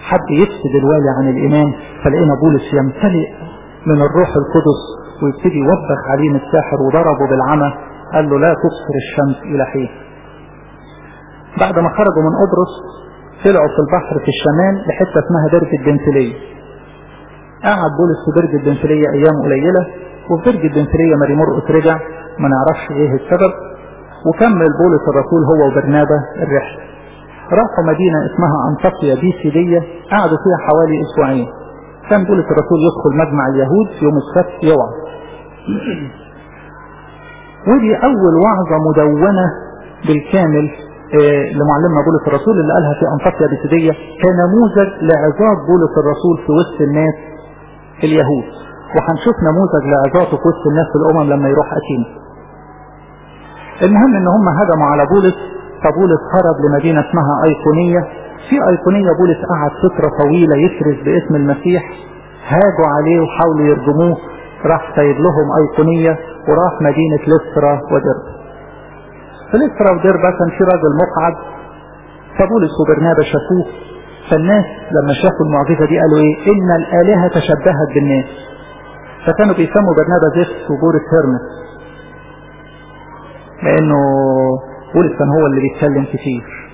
حب يفسد الوالي عن الإيمان فلقينا بولس يمتلئ من الروح القدس. ويبتدي يوبخ عليم الساحر وضربه بالعمى قال له لا تبصر الشمس إلى حين. بعد ما خرجوا من قبرص طلعوا في البحر في الشمال لحتة اسمها درب الدنسلية قعد بولس في برج البنفلية أيام قليلة وفي برج البنفلية ماري مرقس رجع ما نعرفش إيه السبب. وكمل بولس الرسول هو وبرنابا الرحلة. راحوا مدينة اسمها أنطاكيا بيسيدية قعدوا فيها حوالي أسبوعين. كان بولس الرسول يدخل مجمع اليهود يوم السبت؟ يوعظ. ودي أول وعظة مدونة بالكامل لمعلمنا بولس الرسول اللي قالها في أنطاكيا بسيدية كنموذج لعظات بولس الرسول في وسط الناس اليهود. وهنشوف نموذج لعظاته في وسط الناس الأمم لما يروح أثينا. المهم إن هم هجموا على بولس فبولس هرب لمدينة اسمها أيقونية. في أيقونية بولس قعد فترة طويلة يكرز باسم المسيح هاجوا عليه وحاولوا يرجموه راح سايب لهم أيقونية وراح مدينة لسرا ودربة في لسرا ودربة كان في راجل مقعد فبولس وبرنابا شافوه فالناس لما شافوا المعجزة دي قالوا إيه؟ إن الآلهة تشبهت بالناس. فكانوا بيسموا برنابا زفت وبولس هرمس. لأنه بولس كان هو اللي بيتكلم كتير.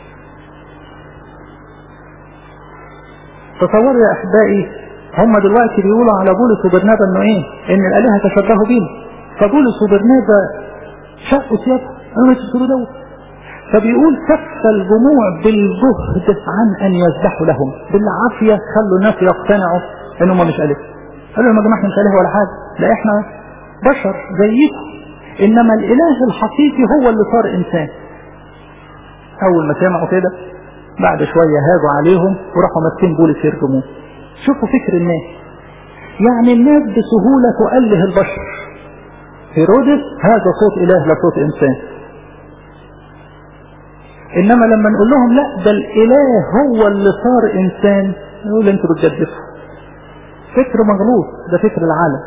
تصوروا يا أحبائي هم دلوقتي بيقولوا على بولس وبرنابا انه إيه إن الآلهة تشبهوا بينا فبولس وبرنابا شقوا ثيابهم قالوا ما تقولوا دوت فبيقول كف الجموع بالجهد عن أن يذبحوا لهم. بالعافية خلوا الناس يقتنعوا إن هم مش آلهة. قالوا يا جماعة إحنا مش آلهة ولا حاجة. لا إحنا بشر زيكم. إنما الإله الحقيقي هو اللي صار إنسان. أول ما سمعوا كده بعد شوية هاجوا عليهم وراحوا ماسكين بولس يرجموه شوفوا فكر الناس. يعني الناس بسهولة تؤله البشر. هيرودس هذا صوت إله لا صوت إنسان. إنما لما نقول لهم لا ده الإله هو اللي صار إنسان يقول أنتوا بتجدفوا. فكر مغلوط ده فكر العالم.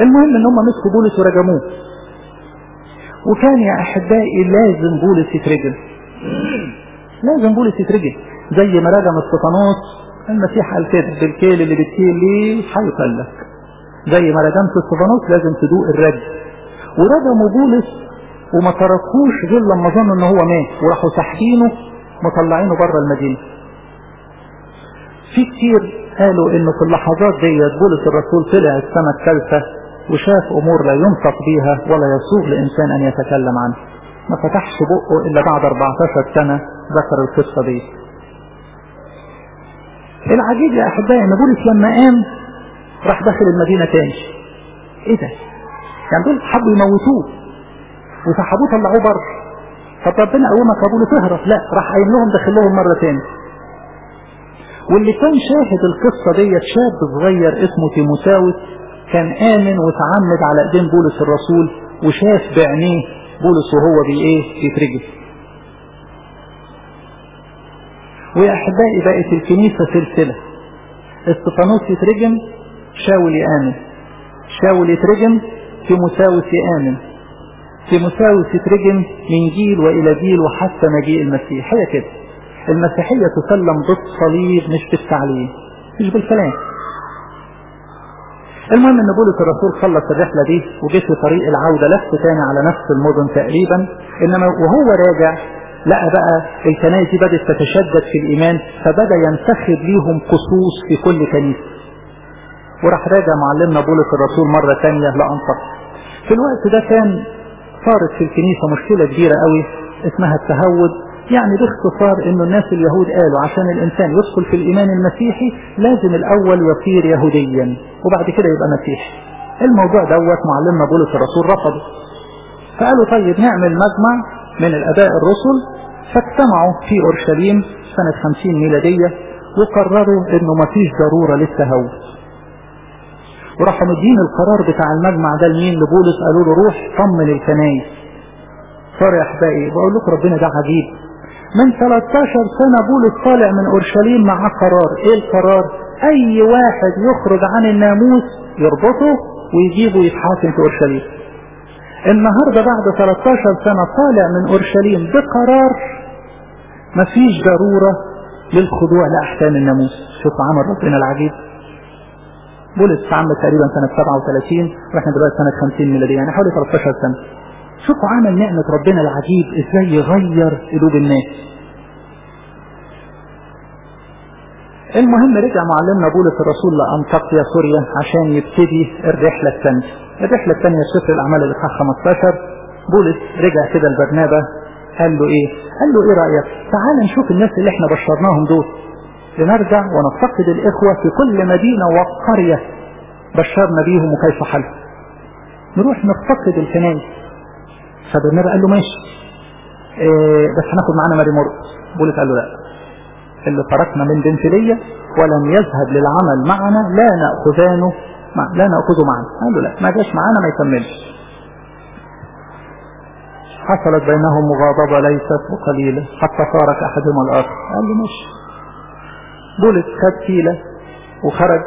المهم إن هم مسكوا بولس ورجموه. وكان يا أحبائي لازم بولس يترجم. لازم بولس يترجم زي ما رجم استفانوس المسيح قال كده بالكيل اللي بتكيل ليه هيقل لك زي ما رجمت استفانوس لازم تدوق الرجم ورجموا بولس وما تركوش غير لما ظنوا إن هو مات وراحوا ساحبينه مطلعينه بره المدينة. في كتير قالوا انه في اللحظات ديت بولس الرسول طلع السنة الثالثة وشاف أمور لا ينطق بيها ولا يسوغ لإنسان أن يتكلم عنها. ما فتحش بقه إلا بعد 14 سنة ذكر القصة دي. العجيب يا أحبائي ان بولس لما قام راح داخل المدينة تاني. إيه ده؟ يعني دول حبوا يموتوه وسحبوه طلعوه بره. طب ربنا قومك يا بولس اهرب لا راح قايم لهم داخل لهم مرة تاني. واللي كان شاهد القصة ديت شاب صغير اسمه تيموساوس كان آمن وتعمد على إيدين بولس الرسول وشاف بعينيه بولس وهو بي إيه بيترجم ويا احبائي بقت الكنيسة سلسلة. استفانوس يترجم شاول يامن شاول يترجم تيموساوس يامن تيموساوس يترجم من جيل وإلى جيل وحتى مجيء المسيح. هي كده. المسيحية تسلم بالصليب مش بالتعليم مش بالكلام. المهم إن بولس الرسول خلص الرحلة دي وجه في طريق العودة لف تاني على نفس المدن تقريبا إنما وهو راجع لقى بقى الكنائس دي بدأت تتشدد في الإيمان فبدأ ينتخب ليهم قصوص في كل كنيسة. وراح راجع معلمنا بولس الرسول مرة ثانية لانطاكيا في الوقت ده كان صارت في الكنيسة مشكلة كبيرة قوي اسمها التهود. يعني باختصار إنه الناس اليهود قالوا عشان الإنسان يدخل في الإيمان المسيحي لازم الأول يصير يهوديا وبعد كده يبقى مسيحي. الموضوع دوت معلمنا بولس الرسول رفضه. فقالوا طيب نعمل مجمع من الآباء الرسل فاجتمعوا في أورشليم سنة 50 ميلادية وقرروا إنه مفيش ضرورة للتهود وراحوا مدين القرار بتاع المجمع ده لمين؟ لبولس. قالوا له روح طمن الكنايس. صار يا احبائي بقول لكم ربنا ده عجيب. من 13 سنة بولس طالع من أورشليم مع قرار. إيه القرار؟ أي واحد يخرج عن الناموس يربطه ويجيبه يتحاكم في أورشليم. النهاردة بعد 13 سنة طالع من أورشليم بقرار مفيش ضرورة للخضوع لأحكام الناموس. شوف عمل ربنا العجيب. بولس عمل تقريبا سنة 37 وإحنا دلوقتي سنة 50 ميلادية يعني حوالي 13 سنة. شوفوا عمل نعمة ربنا العجيب إزاي يغير قلوب الناس. المهم رجع معلمنا بولس الرسول لأنطاكيا سوريا عشان يبتدي الرحلة الثانية. الرحلة الثانية سفر الأعمال الإصحاح 15 بولس رجع كده لبرنابا قال له إيه؟ قال له إيه رأيك؟ تعال نشوف الناس اللي إحنا بشرناهم دول. لنرجع ونفتقد الإخوة في كل مدينة وقرية بشرنا بيهم وكيف حالهم. نروح نفتقد الكنائس فبرنابا قال له ماشي. إيه بس هناخد معانا ماري مرقس بولس قال له لا. اللي تركنا من بنفلية ولم يذهب للعمل معنا لا نأخذانه مع لا نأخذه معنا. قال له لا. ما جاش معانا ما يكملش. حصلت بينهم مغاضبة ليست بقليلة حتى فارق أحدهما الآخر. قال له ماشي. بولس خد كيلة وخرج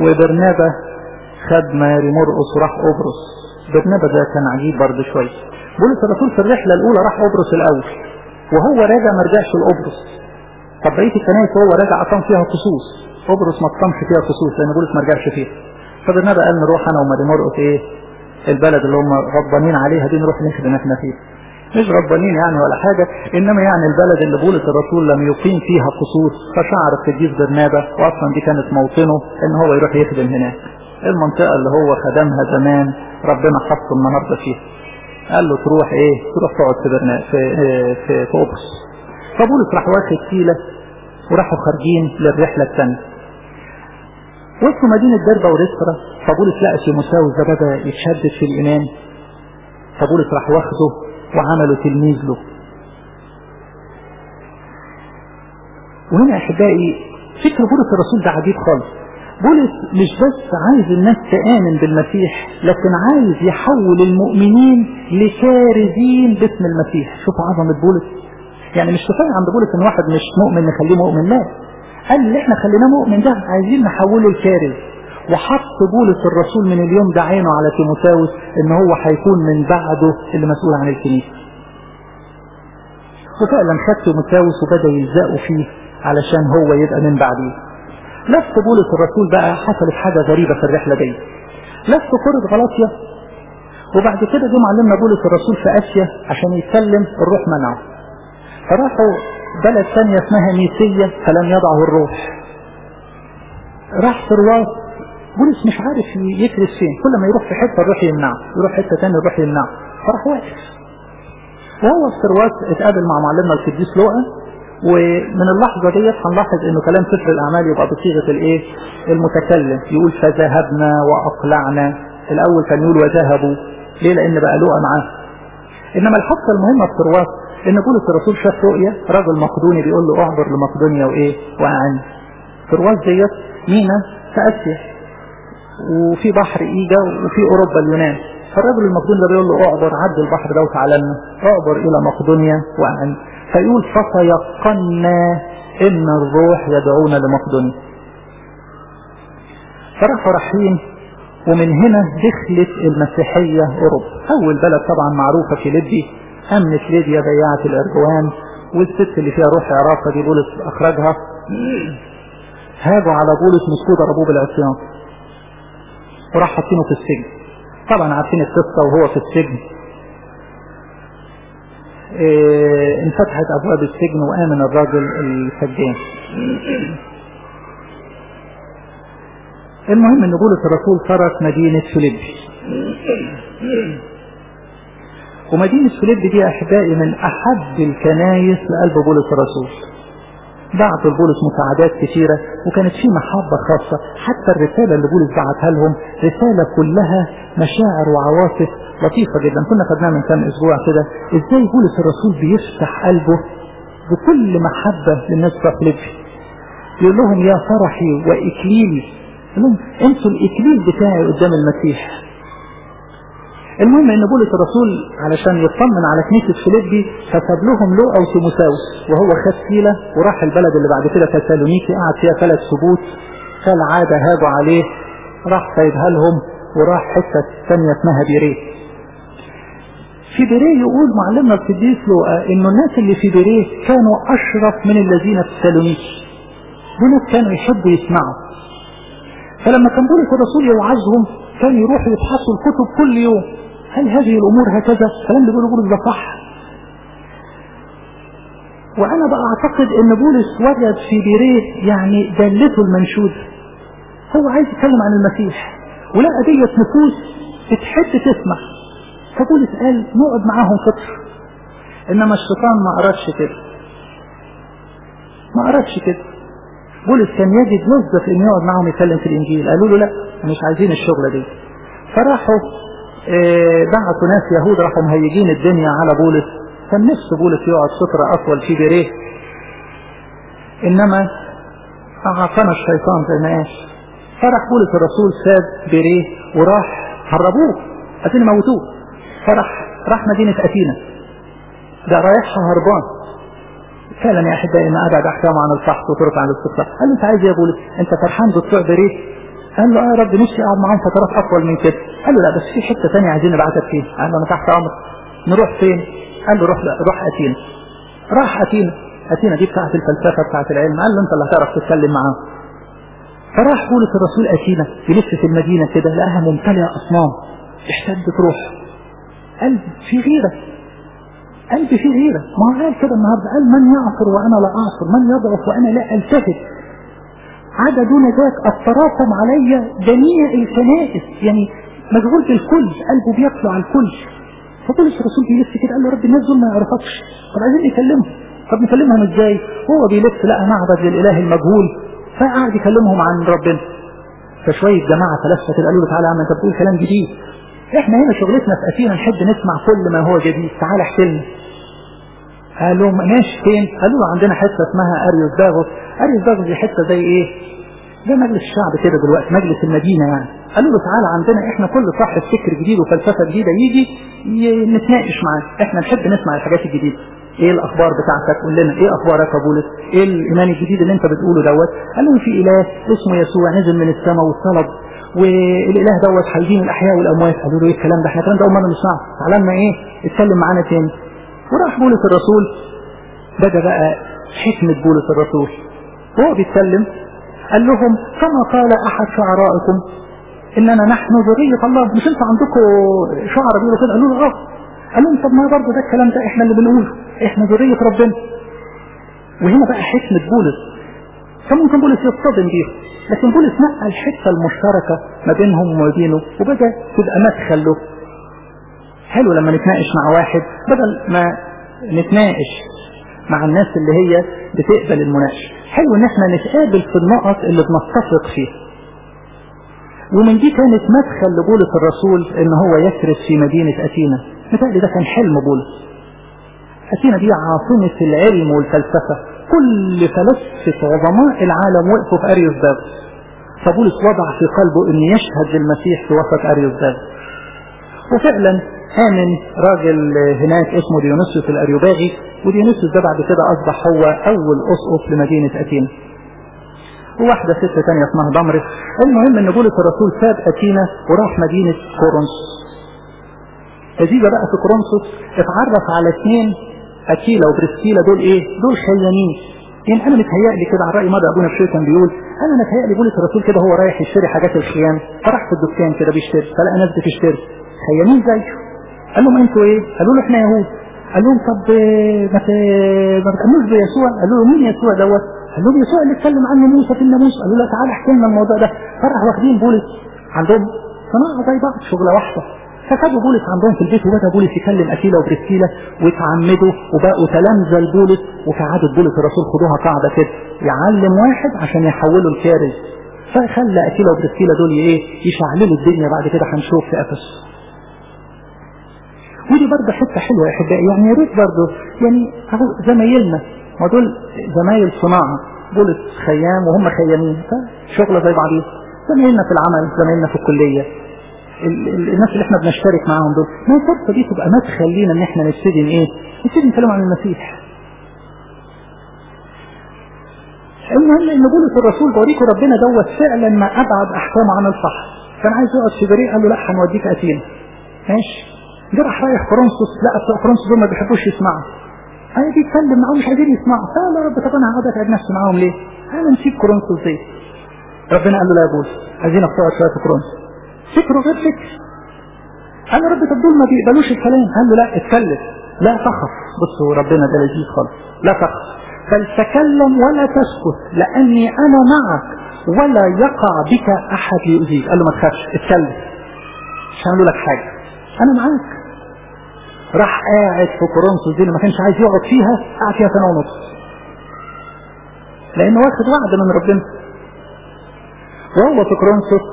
وبرنابا خد ماري مرقس وراح قبرص ده كان عجيب برضه شوية بولس الرسول في الرحلة الأولى راح قبرص الأول وهو راجع ما رجعش لقبرص طب بقية الكنائس وهو راجع أقام فيها خصوص قبرص ما اقامش فيها خصوص لأن بولس ما رجعش فيها. فبرنابا قال نروح أنا وماري مرقس إيه؟ البلد اللي هم غضبانين عليها دي نروح نخدم إحنا فيها. مش غضبانين يعني ولا حاجة إنما يعني البلد اللي بولس الرسول لم يقيم فيها قصور فشعر القديس برنابا واصلا دي كانت موطنه إن هو يروح يخدم هناك. المنطقة اللي هو خدمها زمان ربنا حط النهاردة فيها. قال له تروح إيه؟ تروح تقعد في برنابا في في في قبرص فبولس راح واخد كيلة وراحوا خارجين للرحلة الثانية وصلوا مدينة دربة وريسترا فبولس لقى تيموساوس ده بدأ يتشدد في الإيمان. فبولس راح واخده وعمله تلميذ له. وهنا أحبائي فكر بولس الرسول ده عجيب خالص. بولس مش بس عايز الناس تآمن بالمسيح لكن عايز يحول المؤمنين لكارزين باسم المسيح. شوفوا عظمة بولس. يعني مش كفاية عند بولس إن واحد مش مؤمن نخليه مؤمن لا. قال اللي إحنا خليناه مؤمن ده عايزين نحوله لكارز وحط بولس الرسول من اليوم ده عينه على تيموساوس إن هو هيكون من بعده اللي مسؤول عن الكنيسة. وفعلا خد تيموساوس وبدأ يلزقوا فيه علشان هو يبقى من بعديه. لف بولس الرسول بقى حصلت حاجة غريبة في الرحلة دي. لف قرة غلاطيا وبعد كده جه معلمنا بولس الرسول في آسيا عشان يتكلم الروح منعه. فراحوا بلد ثانية اسمها ميسية فلم يضعه الروح. راح ترواس بولس مش عارف يكرس فين. كل ما يروح في حتة الروح يمنعه يروح حتة ثانية الروح يمنعه. فراح واقف. وهو في ترواس اتقابل مع معلمنا القديس لوقا. ومن اللحظة ديت هنلاحظ إنه كلام سفر الأعمال يبقى بصيغة الإيه؟ المتكلم. يقول فذهبنا وأقلعنا. الأول كان يقول وذهبوا. ليه؟ لأن بقى لوقا معاه. إنما الحادثة المهمة في ترواس إن بولس الرسول شاف رؤية راجل مقدوني بيقول له أعبر لمقدونيا وإيه؟ واعن ترواس ديت مينا في آسيا. وفي بحر إيجا وفي أوروبا اليونان. فالراجل المقدوني ده بيقول له أعبر عد البحر ده وتعالى لنا أعبر إلى مقدونيا واعن فيقول فتيقنا ان الروح يدعونا لمقدونيا فراحوا رايحين ومن هنا دخلت المسيحية أوروبا. أول بلد طبعا معروفة في ليبي أمنت ليبيا بيعة الارجوان والست اللي فيها روح عراقة دي بولس أخرجها. هاجوا على بولس مسكوه ضربوه بالعصيان وراح حاطينه في السجن. طبعا عارفين القصة وهو في السجن. انفتحت أبواب السجن وآمن الراجل السجان المهم إن بولس الرسول ترك مدينة فيليبي ومدينة فيليبي دي احبائي من أحب الكنايس لقلب بولس الرسول. بعتوا لبولس مساعدات كثيرة وكانت في محبة خاصة حتى الرسالة اللي بولس بعتها لهم رسالة كلها مشاعر وعواطف لطيفة جدا. كنا خدناها من كام أسبوع كده. إزاي بولس الرسول بيفتح قلبه بكل محبة للناس بتوع فيليبي يقول لهم يا فرحي لهم أنتوا الإكليل بتاعي قدام المسيح. المهم إن بولس الرسول علشان يطمن على كنيسة فيليبي فساب لهم لوقا وتيموساوس وهو خد كيلة وراح البلد اللي بعد كده تسالونيكي قعد فيها ثلاث سبوت كالعادة هاجوا عليه راح سايبها لهم وراح حتة ثانية اسمها بيريه في بيريه يقول معلمنا القديس لوقا إنه الناس اللي في بيريه كانوا أشرف من الذين في تسالونيكي. دول كانوا يحبوا يسمعوا. فلما كان بولس الرسول يوعظهم كانوا يروحوا يبحثوا الكتب كل يوم. هل هذه الأمور هكذا؟ الكلام بيقوله بولس ده صح. وأنا بقى أعتقد إن بولس وجد في بيريه يعني دلته المنشود. هو عايز يتكلم عن المسيح. ولقى ديت نفوس بتحب تسمع. فبولس قال نقعد معاهم فطر. إنما الشيطان ما ارادش كده. ما ارادش كده. بولس كان يجد لذة في إنه يقعد معاهم يتكلم في الإنجيل. قالوا له لا مش عايزين الشغلة دي. فراحوا آه ناس يهود راحوا مهيجين الدنيا على بولس. كان نفسه بولس يقعد فترة أطول في بيريه. إنما أعطانا الشيطان زي ما قال. فرح بولس الرسول ساب بيريه وراح هربوه. عايزين يموتوه فرح راح مدينة أثينا. ده رايحها هربان. فعلا يا أحبائي ان أبعد احكامه عن الفحص وطرق عن الاستقصاء قال له أنت عايز يا بولس أنت فرحان بتوع بريد قال له آه يا رب نفسي اقعد معاهم فترات أطول من كده. قال له لا بس في حتة ثانية عايزين نبعتك فيها. قال له أنا تحت أمرك. نروح فين؟ قال له روح روح اثينا راح اثينا اثينا دي بتاعت الفلسفة بتاعت العلم. قال له أنت اللي هتعرف تتكلم معاهم. فراح بولس الرسول اثينا يلف في المدينة كده لقاها ممتلئة أصنام. اشتدت روح قلب في غيره قلبي فيه غيرة. ما هو قال كده النهارده. قال من يعصر وأنا لا أعصر؟ من يضعف وأنا لا ألتفت؟ عدا دون ذاك التراكم علي جميع الكنائس يعني مشغول بالكل قلبه بيطلع على الكل. فبولس الرسول بيلف كده قال له رب الناس دول ما يعرفكش طب عايزين نكلمهم طب نكلمهم إزاي؟ هو بيلف لقى معبد للإله المجهول. فقعد يكلمهم عن ربنا فشوية جماعة ثلاثة كده قالوا له تعالى يا عم أنت بتقول كلام جديد. إحنا هنا شغلتنا في أثينا نحب نسمع كل ما هو جديد. تعال احكي لنا. قال لهم ماشي فين؟ قالوا له عندنا حتة اسمها أريوس داغوس أريوس داغوس دي حتة زي إيه؟ زي مجلس الشعب كده دلوقتي مجلس المدينة يعني. قالوا له تعالى عندنا إحنا كل صاحب فكر جديد وفلسفة جديدة يجي نتناقش معاه. إحنا نحب نسمع الحاجات الجديدة. إيه الأخبار بتاعتك؟ قول لنا إيه أخبارك يا بولس؟ إيه الإيمان الجديد اللي أنت بتقوله دوت؟ قال لهم في إله اسمه يسوع نزل من السماء واتصلب والإله دوت هيدين الأحياء والأموات. قالوا له إيه الكلام ده؟ إحنا الكلام ده أول مرة نسمعه. تعالى إيه؟ اتكلم معانا تاني. وراح بولس الرسول بدأ بقى حكمة بولس الرسول. وهو بيتكلم قال لهم كما قال أحد شعرائكم إننا نحن ذرية الله. مش أنتوا عندكم شعراء بيقولوا كده قالوا له آه. قال لهم طب ما برضه ده الكلام ده إحنا اللي بنقوله. إحنا ذرية ربنا. وهنا بقى حكمة بولس. فممكن بولس يصطدم بيهم لكن بولس نقى الحته المشتركة ما بينهم وما بينه وبدأ تبقى مدخل له. حلو لما نتناقش مع واحد بدل ما نتناقش مع الناس اللي هي بتقبل المناقشة. حلو إن إحنا نتقابل في النقط اللي بنتفق فيها. ومن دي كانت مدخل لبولس الرسول إن هو يكرس في مدينة أثينا. مثالي ده كان حلم بولس أثينا دي عاصمة العلم والفلسفة. كل فلسفة عظماء العالم وقفوا في أريوس داغوس فبولس وضع في قلبه إن يشهد للمسيح في وسط أريوس داغوس وفعلا آمن راجل هناك اسمه ديونيسيوس الأريوباغي وديونيسيوس ده بعد كده أصبح هو أول أسقف لمدينة أثينا. وواحدة ست تانية اسمها دمرس المهم إن بولس الرسول ساب أثينا وراح مدينة كورنثوس. أجيبة بقى في كورنثوس اتعرف على اثنين أكيلا وبرسكيلا دول إيه؟ دول خيانين يعني أنا متهيألي كده على رأي مدى أبونا بشير كان بيقول أنا متهيألي بولس الرسول كده هو رايح يشتري حاجات الخيام. فراح في الدكان كده بيشتري فلقى ناس بتشتري. خيانين زيه قال لهم أنتوا إيه؟ قالوا له إحنا يهود. قال لهم طب ما ما بتأمنوش بيسوع. قالوا له مين يسوع دوت؟ قال لهم يسوع اللي اتكلم عنه موسى في الناموس. قالوا له تعالى احكي لنا الموضوع ده. فراح واخدين بولس عندهم. صناعه زي بعض شغلة واحدة. فخدوا بولس عندهم في البيت وبدأ بولس يكلم اكيلا وبرسكيلا ويتعمدوا وبقوا تلامذة لبولس وفي عاده بولس الرسول خدوها قاعدة كده. يعلم واحد عشان يحوله الكارث فخلى اكيلا وبرسكيلا دول إيه يشعللوا الدنيا بعد كده هنشوف في أفسس. ودي برضه حتة حلوة يا أحبائي يعني يا ريت برضه يعني زمايلنا ما دول زمايل صناعة بولس خيام وهم خيامين فشغلة زي بعضيها زمايلنا في العمل زمايلنا في الكلية ال ال الناس اللي إحنا بنشترك معاهم دول ما الفرصه دي تبقى مدخل لينا إن إحنا نبتدي إيه؟ نبتدي نتكلم عن المسيح. المهم إن بولس الرسول بوريكم ربنا دوت فعلا ما أبعد احكامه عن الصح. كان عايز يقعد في بريء قال له لا هنوديك أثينا. ماشي جه راح رايح فرنسوس لا فرنسوس دول ما بيحبوش يسمعوا. أنا بيتكلم معاهم مش عايزين يسمعوا. فقال يا رب طب أنا هقعد أتعب نفسي معاهم ليه؟ أنا نسيب كورنثوس دي ربنا قال له لا يا بولس عايزينك تقعد شوية في كورنثوس فكره غير فكر. قال رب طب دول ما بيقبلوش الكلام. قال له لا اتكلم. لا تخف. بصوا ربنا ده لذيذ خالص. لا تخف. بل تكلم ولا تسكت لأني أنا معك ولا يقع بك أحد يؤذيك. قال له ما تخافش اتكلم. مش هعمل لك حاجة. أنا معاك. راح قاعد في كورنثوس دي اللي ما كانش عايز يقعد فيها قعد فيها سنة ونص. لأنه واخد وعد من ربنا. وهو في كورنثوس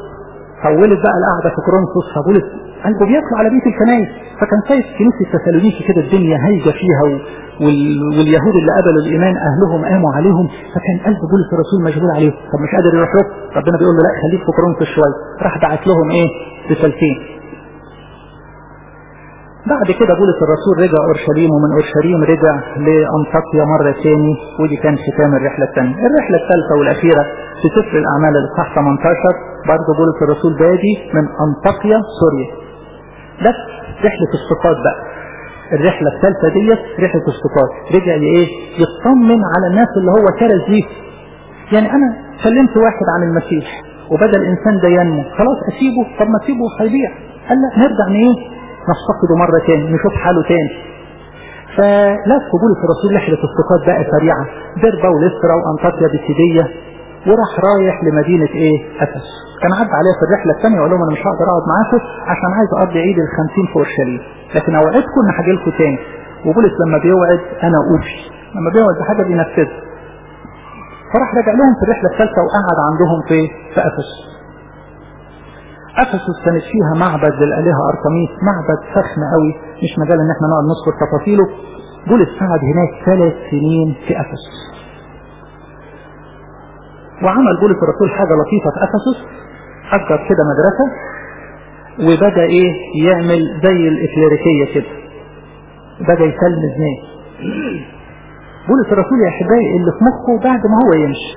طولت بقى القعدة في كورنثوس فبولس قلبه بيطلع على بيت الكنايس فكان شايف كنيسة تسالونيكي كده الدنيا هايجة فيها. وال... واليهود اللي قبلوا الإيمان أهلهم قاموا عليهم. فكان قلب بولس الرسول مشغول عليهم. طب مش قادر يروح ربنا بيقول له لا خليك في كورنثوس شوية. راح بعت لهم إيه؟ رسالتين. بعد كده بولس الرسول رجع أورشليم ومن أورشليم رجع لأنطاكيا مرة تاني ودي كان ختام الرحلة الثانية الرحلة الثالثة والأخيرة في سفر الأعمال الاصحاح 18 برضه بولس الرسول بادي من أنطاكيا سوريا. بس رحلة استقاد بقى. الرحلة الثالثة ديت رحلة استقاد رجع إيه يطمن على الناس اللي هو كرز ليه يعني أنا كلمت واحد عن المسيح وبدا الانسان ده ينمو خلاص أسيبه. طب ما أسيبه هيضيع قال لا نرجع إيه نفتقده مرة تاني نشوف حاله تاني. فلف بولس الرسول رحلة استقاد بقى سريعة. دربة ولسرة وأنطاكيا بسيدية. وراح رايح لمدينة إيه؟ افس كان عدى عليها في الرحلة الثانية وقال لهم أنا مش هقدر أقعد معاكم عشان عايز أقضي عيد الخمسين في أورشليم. لكن أوعدكم إن هاجي لكم تاني. وبولس لما بيوعد أنا أوفي. لما بيوعد بحاجة بينفذها. فراح رجع لهم في الرحلة الثالثة وقعد عندهم في في افس افسس كانت فيها معبد للالهه ارتميس معبد فخم قوي مش مجال إن إحنا نقعد نذكر تفاصيله. بولس قعد هناك ثلاث سنين في أفسس. وعمل بولس الرسول حاجة لطيفة في أفسس. أجر كده مدرسة وبدأ إيه؟ يعمل زي الاكليريكيه كده. بدأ يتلمذ ناس بولس الرسول يا احبائي اللي في مخه بعد ما هو يمشي.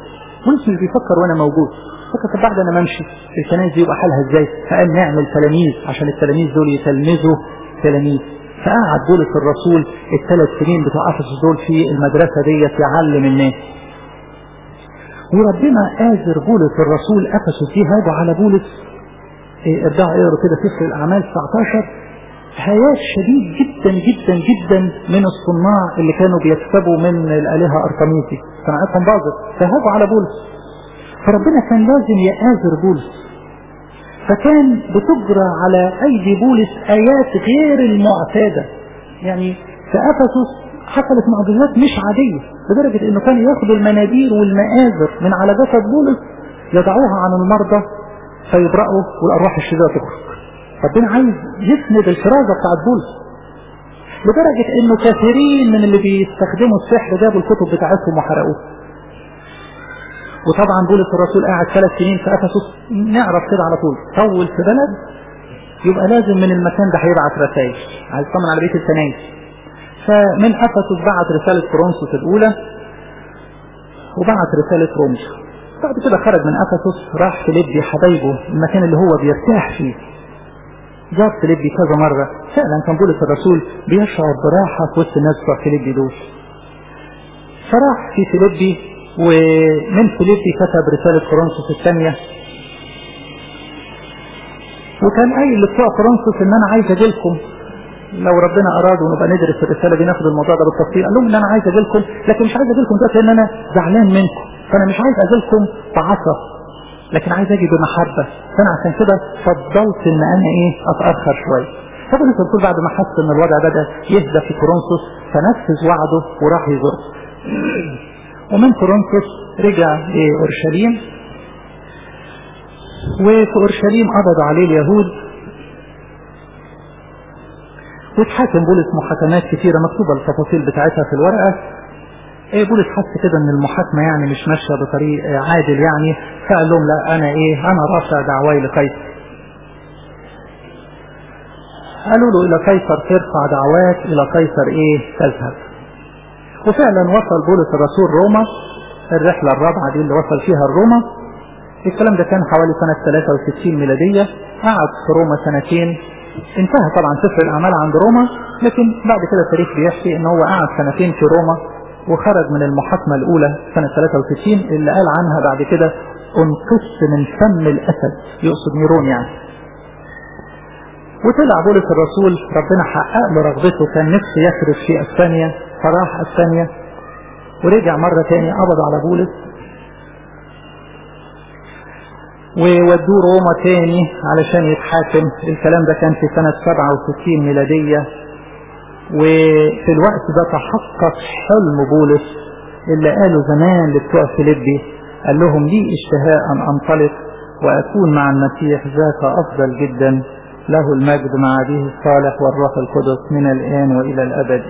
بولس مش بيفكر وأنا موجود. فكر بعد أنا ما امشي الكنائس دي يبقى حالها إزاي؟ فقال نعمل تلاميذ عشان التلاميذ دول يتلمذوا. تلاميذ. فقعد بولس الرسول الثلاث سنين بتوع افسس دول في المدرسة ديت يعلم الناس. وربنا آزر بولس الرسول افسس دي هاجوا على بولس إيه ارجعوا اقروا كده سفر الاعمال 19 هياج شديد جدا جدا جدا من الصناع اللي كانوا بيكسبوا من الآلهة ارتميسي صناعتهم باظت. فهاجوا على بولس فربنا كان لازم يآزر بولس. فكان بتجرى على أيدي بولس آيات غير المعتادة. يعني في أفسس حصلت معجزات مش عادية لدرجة إنه كان ياخدوا المناديل والمآزر من على جسد بولس يضعوها عن المرضى فيبرأوا والأرواح الشريرة تخرج. ربنا عايز يسند الفرازة بتاعت بولس. لدرجة إنه كثيرين من اللي بيستخدموا السحر جابوا الكتب بتاعتهم وحرقوها وطبعا بولس الرسول قاعد ثلاث سنين في أفسس نعرف كده على طول. طول في بلد يبقى لازم من المكان ده هيبعت رسائل. عايز يطمن على بيت الكنايس فمن أفسس بعت رسالة كورنثوس الأولى وبعت رسالة روميا بعد كده خرج من أفسس راح فيليبي حبايبه المكان اللي هو بيرتاح فيه. زار فيليبي كذا مرة. فعلا كان بولس الرسول بيشعر براحة في وسط الناس بتوع فيليبي دول. فراح في فيليبي ومن فيليبي كتب رسالة كورنثوس الثانية. وكان قايل لبتوع كورنثوس إن أنا عايز أجي لكم لو ربنا أراد ونبقى ندرس الرسالة دي ناخد الموضوع ده بالتفصيل. قال لهم إن أنا عايز أجي لكم لكن مش عايز أجي لكم دلوقتي لأن أنا زعلان منكم. فأنا مش عايز أجي لكم بعصا لكن عايز أجي بمحبه فأنا عشان كده فضلت إن أنا إيه أتأخر شوية. فبولس الرسول بعد ما حس إن الوضع بدأ يهدى في كورنثوس فنفذ وعده وراح يزور. ومن كورنثوس رجع لأورشليم. وفي أورشليم قبض عليه اليهود. واتحاكم بولس محاكمات كثيرة مكتوبة التفاصيل بتاعتها في الورقة. إيه بولس حس كده إن المحاكمة يعني مش ماشية بطريق عادل يعني. فقال لهم لا أنا إيه أنا رافع دعواي لقيصر. قالوا له إلى قيصر ترفع دعواك إلى قيصر إيه تذهب. وفعلا وصل بولس الرسول روما الرحلة الرابعة دي اللي وصل فيها الروما الكلام ده كان حوالي سنة 63 ميلادية قعد في روما سنتين. انتهى طبعا سفر الأعمال عند روما لكن بعد كده التاريخ بيحكي إن هو قعد سنتين في روما وخرج من المحاكمة الأولى سنة 63 اللي قال عنها بعد كده انقصت من فم الأسد يقصد نيرون يعني. وطلع بولس الرسول ربنا حقق له رغبته كان نفسه يخرج في أسبانيا. فراح اسبانيا ورجع مرة تاني قبض على بولس. وودوه روما تاني علشان يتحاكم الكلام ده كان في سنة 67 ميلادية. وفي الوقت ده تحقق حلم بولس اللي قاله زمان لبتوع فيليبي. قال لهم لي اشتهاء أن أنطلق وأكون مع المسيح ذاك أفضل جدا. له المجد مع أبيه الصالح والروح القدس من الآن وإلى الأبد.